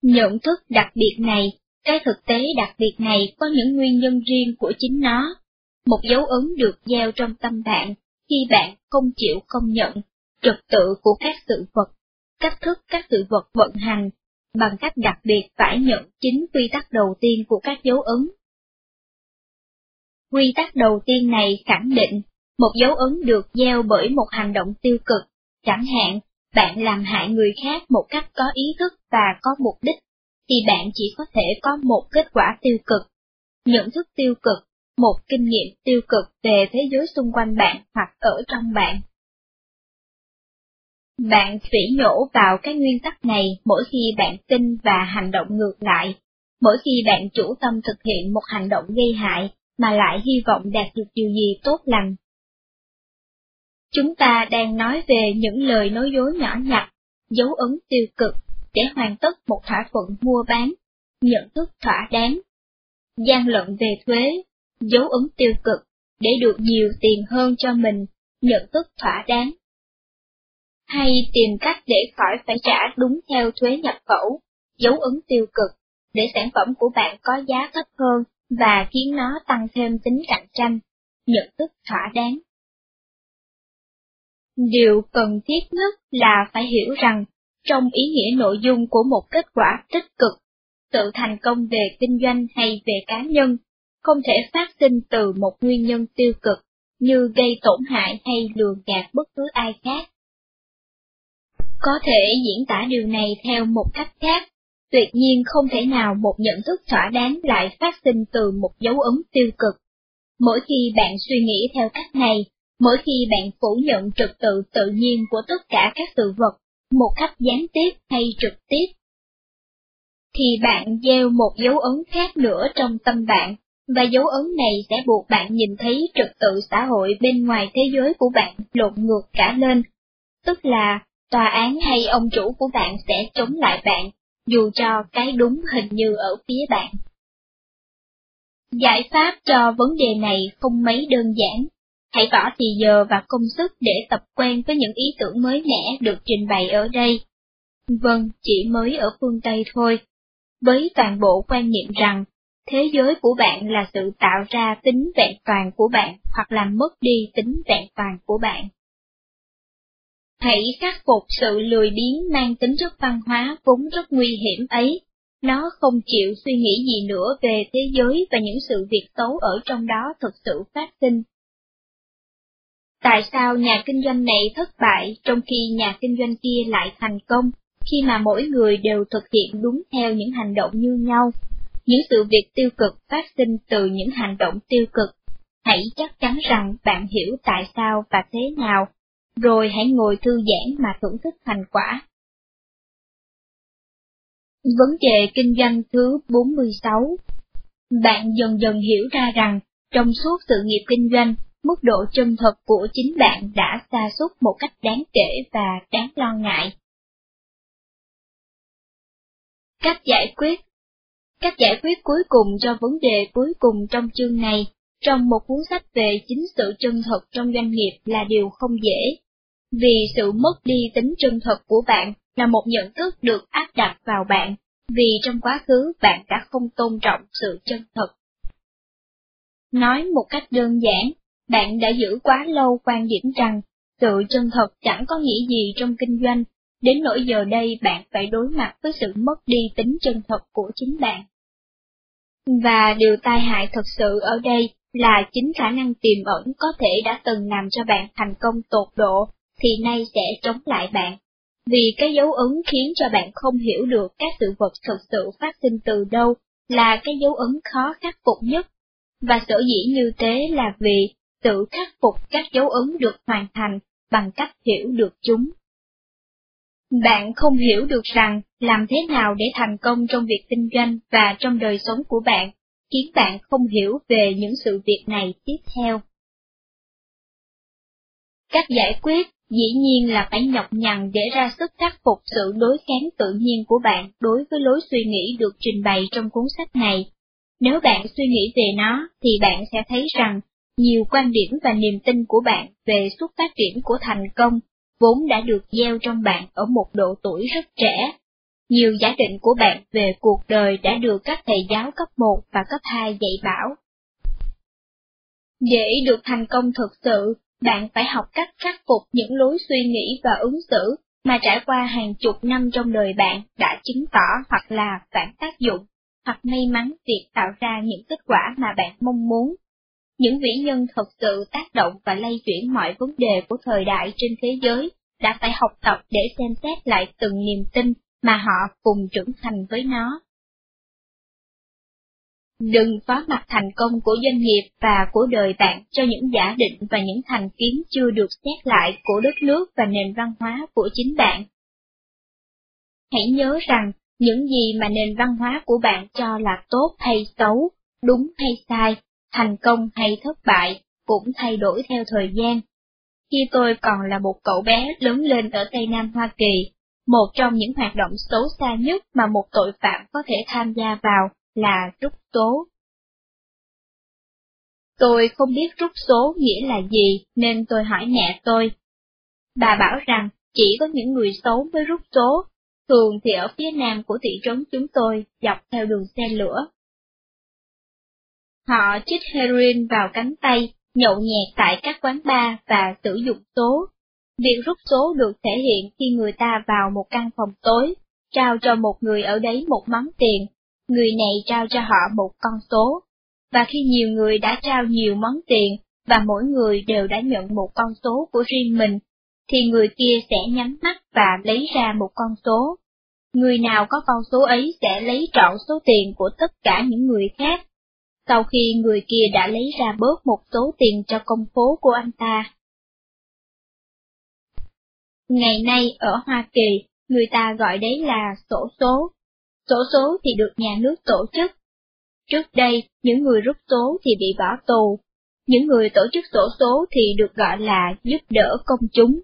Nhận thức đặc biệt này, cái thực tế đặc biệt này có những nguyên nhân riêng của chính nó. Một dấu ấn được gieo trong tâm bạn khi bạn không chịu công nhận trật tự của các sự vật, cách thức các sự vật vận hành, bằng cách đặc biệt phải nhận chính quy tắc đầu tiên của các dấu ấn. Quy tắc đầu tiên này khẳng định, một dấu ấn được gieo bởi một hành động tiêu cực, chẳng hạn, bạn làm hại người khác một cách có ý thức và có mục đích, thì bạn chỉ có thể có một kết quả tiêu cực. Nhận thức tiêu cực, một kinh nghiệm tiêu cực về thế giới xung quanh bạn hoặc ở trong bạn. Bạn phỉ nhổ vào cái nguyên tắc này mỗi khi bạn tin và hành động ngược lại, mỗi khi bạn chủ tâm thực hiện một hành động gây hại mà lại hy vọng đạt được điều gì tốt lành. Chúng ta đang nói về những lời nói dối nhỏ nhặt, dấu ấn tiêu cực để hoàn tất một thỏa thuận mua bán, nhận thức thỏa đáng. Gian lận về thuế, dấu ấn tiêu cực, để được nhiều tiền hơn cho mình, nhận thức thỏa đáng. Hay tìm cách để khỏi phải trả đúng theo thuế nhập khẩu, dấu ấn tiêu cực, để sản phẩm của bạn có giá thấp hơn và khiến nó tăng thêm tính cạnh tranh, nhận thức thỏa đáng. Điều cần thiết nhất là phải hiểu rằng trong ý nghĩa nội dung của một kết quả tích cực, sự thành công về kinh doanh hay về cá nhân, không thể phát sinh từ một nguyên nhân tiêu cực, như gây tổn hại hay lừa gạt bất cứ ai khác. Có thể diễn tả điều này theo một cách khác, tuyệt nhiên không thể nào một nhận thức thỏa đáng lại phát sinh từ một dấu ấn tiêu cực. Mỗi khi bạn suy nghĩ theo cách này, mỗi khi bạn phủ nhận trật tự tự nhiên của tất cả các sự vật một cách gián tiếp hay trực tiếp. Thì bạn gieo một dấu ấn khác nữa trong tâm bạn, và dấu ấn này sẽ buộc bạn nhìn thấy trật tự xã hội bên ngoài thế giới của bạn lộn ngược cả lên. Tức là, tòa án hay ông chủ của bạn sẽ chống lại bạn, dù cho cái đúng hình như ở phía bạn. Giải pháp cho vấn đề này không mấy đơn giản, Hãy bỏ thì giờ và công sức để tập quen với những ý tưởng mới mẻ được trình bày ở đây. Vâng, chỉ mới ở phương Tây thôi. Với toàn bộ quan niệm rằng, thế giới của bạn là sự tạo ra tính vẹn toàn của bạn hoặc làm mất đi tính vẹn toàn của bạn. Hãy khắc phục sự lười biếng mang tính chất văn hóa vốn rất nguy hiểm ấy. Nó không chịu suy nghĩ gì nữa về thế giới và những sự việc xấu ở trong đó thực sự phát sinh. Tại sao nhà kinh doanh này thất bại trong khi nhà kinh doanh kia lại thành công, khi mà mỗi người đều thực hiện đúng theo những hành động như nhau? Những sự việc tiêu cực phát sinh từ những hành động tiêu cực. Hãy chắc chắn rằng bạn hiểu tại sao và thế nào, rồi hãy ngồi thư giãn mà thưởng thức thành quả. Vấn đề kinh doanh thứ 46 Bạn dần dần hiểu ra rằng, trong suốt sự nghiệp kinh doanh, mức độ chân thật của chính bạn đã xa sút một cách đáng kể và đáng lo ngại. Cách giải quyết Cách giải quyết cuối cùng cho vấn đề cuối cùng trong chương này, trong một cuốn sách về chính sự chân thật trong doanh nghiệp là điều không dễ. Vì sự mất đi tính chân thật của bạn là một nhận thức được áp đặt vào bạn, vì trong quá khứ bạn đã không tôn trọng sự chân thật. Nói một cách đơn giản, bạn đã giữ quá lâu quan điểm rằng sự chân thật chẳng có nghĩa gì trong kinh doanh, đến nỗi giờ đây bạn phải đối mặt với sự mất đi tính chân thật của chính bạn. Và điều tai hại thật sự ở đây là chính khả năng tiềm ẩn có thể đã từng làm cho bạn thành công tột độ, thì nay sẽ chống lại bạn. Vì cái dấu ấn khiến cho bạn không hiểu được các sự vật thực sự phát sinh từ đâu là cái dấu ấn khó khắc phục nhất. Và sở dĩ như thế là vì tự khắc phục các dấu ấn được hoàn thành bằng cách hiểu được chúng. Bạn không hiểu được rằng làm thế nào để thành công trong việc kinh doanh và trong đời sống của bạn, khiến bạn không hiểu về những sự việc này tiếp theo. Cách giải quyết dĩ nhiên là phải nhọc nhằn để ra sức khắc phục sự đối kháng tự nhiên của bạn đối với lối suy nghĩ được trình bày trong cuốn sách này. Nếu bạn suy nghĩ về nó, thì bạn sẽ thấy rằng nhiều quan điểm và niềm tin của bạn về xuất phát điểm của thành công vốn đã được gieo trong bạn ở một độ tuổi rất trẻ. Nhiều giả định của bạn về cuộc đời đã được các thầy giáo cấp 1 và cấp 2 dạy bảo. Để được thành công thực sự, bạn phải học cách khắc phục những lối suy nghĩ và ứng xử mà trải qua hàng chục năm trong đời bạn đã chứng tỏ hoặc là phản tác dụng, hoặc may mắn việc tạo ra những kết quả mà bạn mong muốn. Những vĩ nhân thật sự tác động và lay chuyển mọi vấn đề của thời đại trên thế giới đã phải học tập để xem xét lại từng niềm tin mà họ cùng trưởng thành với nó. Đừng phó mặt thành công của doanh nghiệp và của đời bạn cho những giả định và những thành kiến chưa được xét lại của đất nước và nền văn hóa của chính bạn. Hãy nhớ rằng, những gì mà nền văn hóa của bạn cho là tốt hay xấu, đúng hay sai, thành công hay thất bại, cũng thay đổi theo thời gian. Khi tôi còn là một cậu bé lớn lên ở Tây Nam Hoa Kỳ, một trong những hoạt động xấu xa nhất mà một tội phạm có thể tham gia vào là rút số. Tôi không biết rút số nghĩa là gì nên tôi hỏi mẹ tôi. Bà bảo rằng chỉ có những người xấu mới rút số, thường thì ở phía nam của thị trấn chúng tôi dọc theo đường xe lửa. Họ chích heroin vào cánh tay, nhậu nhẹt tại các quán bar và sử dụng số. Việc rút số được thể hiện khi người ta vào một căn phòng tối, trao cho một người ở đấy một món tiền, người này trao cho họ một con số. Và khi nhiều người đã trao nhiều món tiền, và mỗi người đều đã nhận một con số của riêng mình, thì người kia sẽ nhắm mắt và lấy ra một con số. Người nào có con số ấy sẽ lấy trọn số tiền của tất cả những người khác, sau khi người kia đã lấy ra bớt một số tiền cho công phố của anh ta. Ngày nay ở Hoa Kỳ, người ta gọi đấy là sổ số. Sổ số thì được nhà nước tổ chức. Trước đây, những người rút số thì bị bỏ tù. Những người tổ chức sổ số thì được gọi là giúp đỡ công chúng.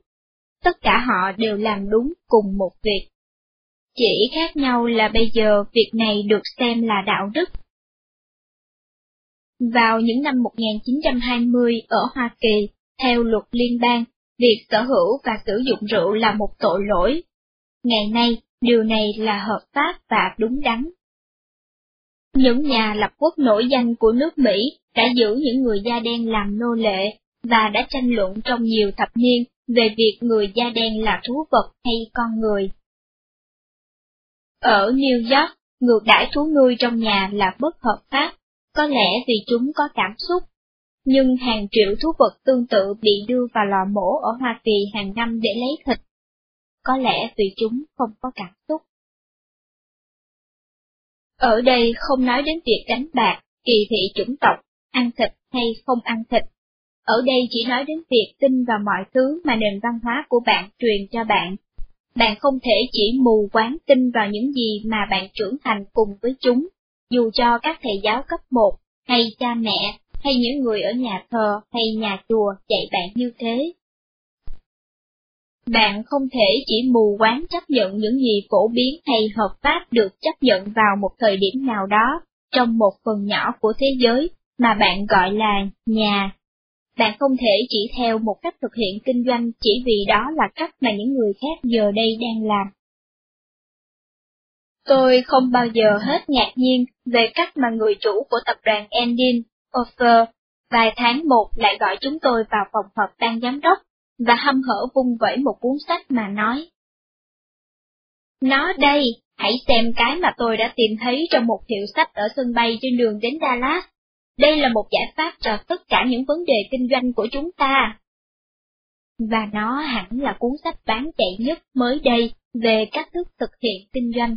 Tất cả họ đều làm đúng cùng một việc. Chỉ khác nhau là bây giờ việc này được xem là đạo đức vào những năm 1920 ở Hoa Kỳ, theo luật liên bang, việc sở hữu và sử dụng rượu là một tội lỗi. Ngày nay, điều này là hợp pháp và đúng đắn. Những nhà lập quốc nổi danh của nước Mỹ đã giữ những người da đen làm nô lệ, và đã tranh luận trong nhiều thập niên về việc người da đen là thú vật hay con người. Ở New York, ngược đãi thú nuôi trong nhà là bất hợp pháp, có lẽ vì chúng có cảm xúc. Nhưng hàng triệu thú vật tương tự bị đưa vào lò mổ ở Hoa Kỳ hàng năm để lấy thịt. Có lẽ vì chúng không có cảm xúc. Ở đây không nói đến việc đánh bạc, kỳ thị chủng tộc, ăn thịt hay không ăn thịt. Ở đây chỉ nói đến việc tin vào mọi thứ mà nền văn hóa của bạn truyền cho bạn. Bạn không thể chỉ mù quáng tin vào những gì mà bạn trưởng thành cùng với chúng, dù cho các thầy giáo cấp 1, hay cha mẹ, hay những người ở nhà thờ hay nhà chùa dạy bạn như thế. Bạn không thể chỉ mù quáng chấp nhận những gì phổ biến hay hợp pháp được chấp nhận vào một thời điểm nào đó, trong một phần nhỏ của thế giới mà bạn gọi là nhà. Bạn không thể chỉ theo một cách thực hiện kinh doanh chỉ vì đó là cách mà những người khác giờ đây đang làm. Tôi không bao giờ hết ngạc nhiên về cách mà người chủ của tập đoàn Endin, Offer, vài tháng một lại gọi chúng tôi vào phòng họp ban giám đốc và hâm hở vung vẩy một cuốn sách mà nói. Nó đây, hãy xem cái mà tôi đã tìm thấy trong một hiệu sách ở sân bay trên đường đến Dallas. Đây là một giải pháp cho tất cả những vấn đề kinh doanh của chúng ta. Và nó hẳn là cuốn sách bán chạy nhất mới đây về cách thức thực hiện kinh doanh.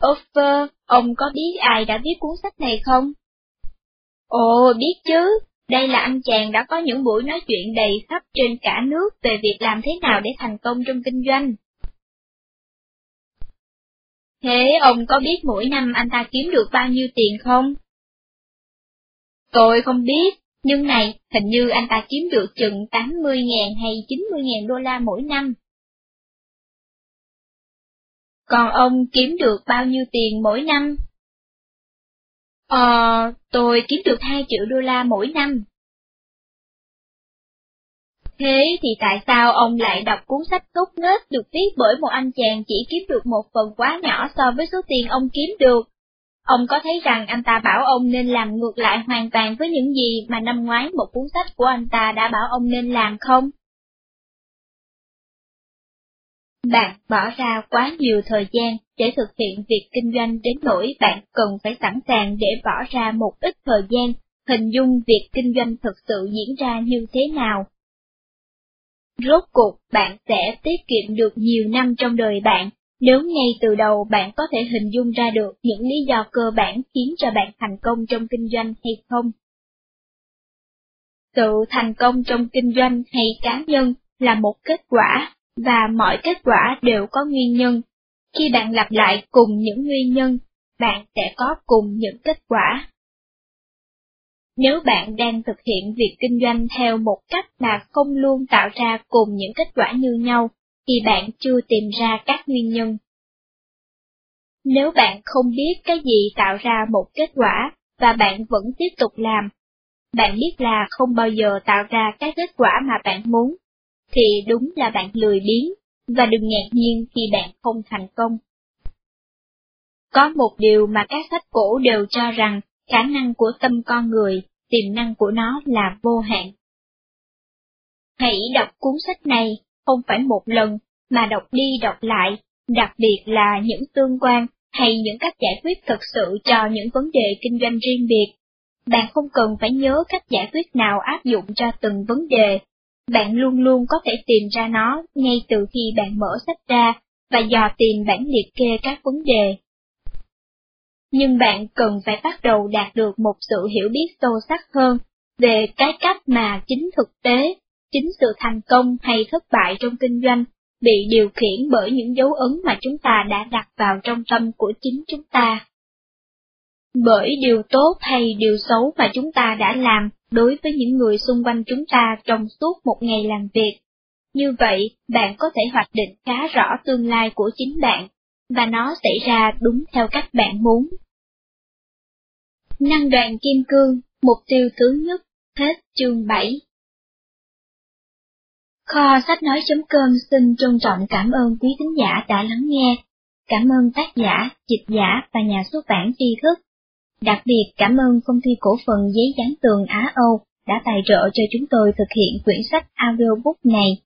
Offer, ông có biết ai đã viết cuốn sách này không? Ồ, biết chứ, đây là anh chàng đã có những buổi nói chuyện đầy khắp trên cả nước về việc làm thế nào để thành công trong kinh doanh. Thế ông có biết mỗi năm anh ta kiếm được bao nhiêu tiền không? Tôi không biết, nhưng này, hình như anh ta kiếm được chừng 80.000 hay 90.000 đô la mỗi năm. Còn ông kiếm được bao nhiêu tiền mỗi năm? Ờ, tôi kiếm được 2 triệu đô la mỗi năm. Thế thì tại sao ông lại đọc cuốn sách tốt nhất được viết bởi một anh chàng chỉ kiếm được một phần quá nhỏ so với số tiền ông kiếm được? Ông có thấy rằng anh ta bảo ông nên làm ngược lại hoàn toàn với những gì mà năm ngoái một cuốn sách của anh ta đã bảo ông nên làm không? Bạn bỏ ra quá nhiều thời gian để thực hiện việc kinh doanh đến nỗi bạn cần phải sẵn sàng để bỏ ra một ít thời gian hình dung việc kinh doanh thực sự diễn ra như thế nào. Rốt cuộc bạn sẽ tiết kiệm được nhiều năm trong đời bạn nếu ngay từ đầu bạn có thể hình dung ra được những lý do cơ bản khiến cho bạn thành công trong kinh doanh hay không. Sự thành công trong kinh doanh hay cá nhân là một kết quả, và mọi kết quả đều có nguyên nhân. Khi bạn lặp lại cùng những nguyên nhân, bạn sẽ có cùng những kết quả. Nếu bạn đang thực hiện việc kinh doanh theo một cách mà không luôn tạo ra cùng những kết quả như nhau, thì bạn chưa tìm ra các nguyên nhân. Nếu bạn không biết cái gì tạo ra một kết quả, và bạn vẫn tiếp tục làm, bạn biết là không bao giờ tạo ra cái kết quả mà bạn muốn, thì đúng là bạn lười biếng, và đừng ngạc nhiên khi bạn không thành công. Có một điều mà các sách cổ đều cho rằng khả năng của tâm con người, tiềm năng của nó là vô hạn. Hãy đọc cuốn sách này, không phải một lần, mà đọc đi đọc lại, đặc biệt là những tương quan hay những cách giải quyết thực sự cho những vấn đề kinh doanh riêng biệt. Bạn không cần phải nhớ cách giải quyết nào áp dụng cho từng vấn đề, bạn luôn luôn có thể tìm ra nó ngay từ khi bạn mở sách ra và dò tìm bản liệt kê các vấn đề. Nhưng bạn cần phải bắt đầu đạt được một sự hiểu biết sâu sắc hơn về cái cách mà chính thực tế, chính sự thành công hay thất bại trong kinh doanh bị điều khiển bởi những dấu ấn mà chúng ta đã đặt vào trong tâm của chính chúng ta. Bởi điều tốt hay điều xấu mà chúng ta đã làm đối với những người xung quanh chúng ta trong suốt một ngày làm việc. Như vậy, bạn có thể hoạch định khá rõ tương lai của chính bạn, và nó xảy ra đúng theo cách bạn muốn. Năng đoàn kim cương, mục tiêu thứ nhất, hết chương 7 Kho sách nói.com xin trân trọng cảm ơn quý thính giả đã lắng nghe. Cảm ơn tác giả, dịch giả và nhà xuất bản tri thức Đặc biệt cảm ơn công ty cổ phần giấy dán tường Á Âu đã tài trợ cho chúng tôi thực hiện quyển sách audiobook này.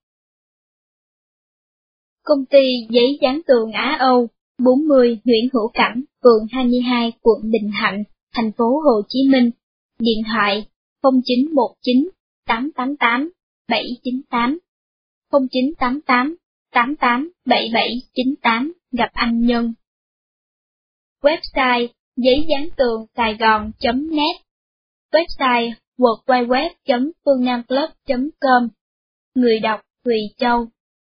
Công ty giấy dán tường Á Âu, 40 Nguyễn Hữu Cảnh, phường 22, quận Bình Thạnh, thành phố Hồ Chí Minh. Điện thoại 0919 888 798 0988 887798 gặp anh Nhân. Website giấy dán tường sài gòn.net Website www.phuongnamclub.com Người đọc Thùy Châu.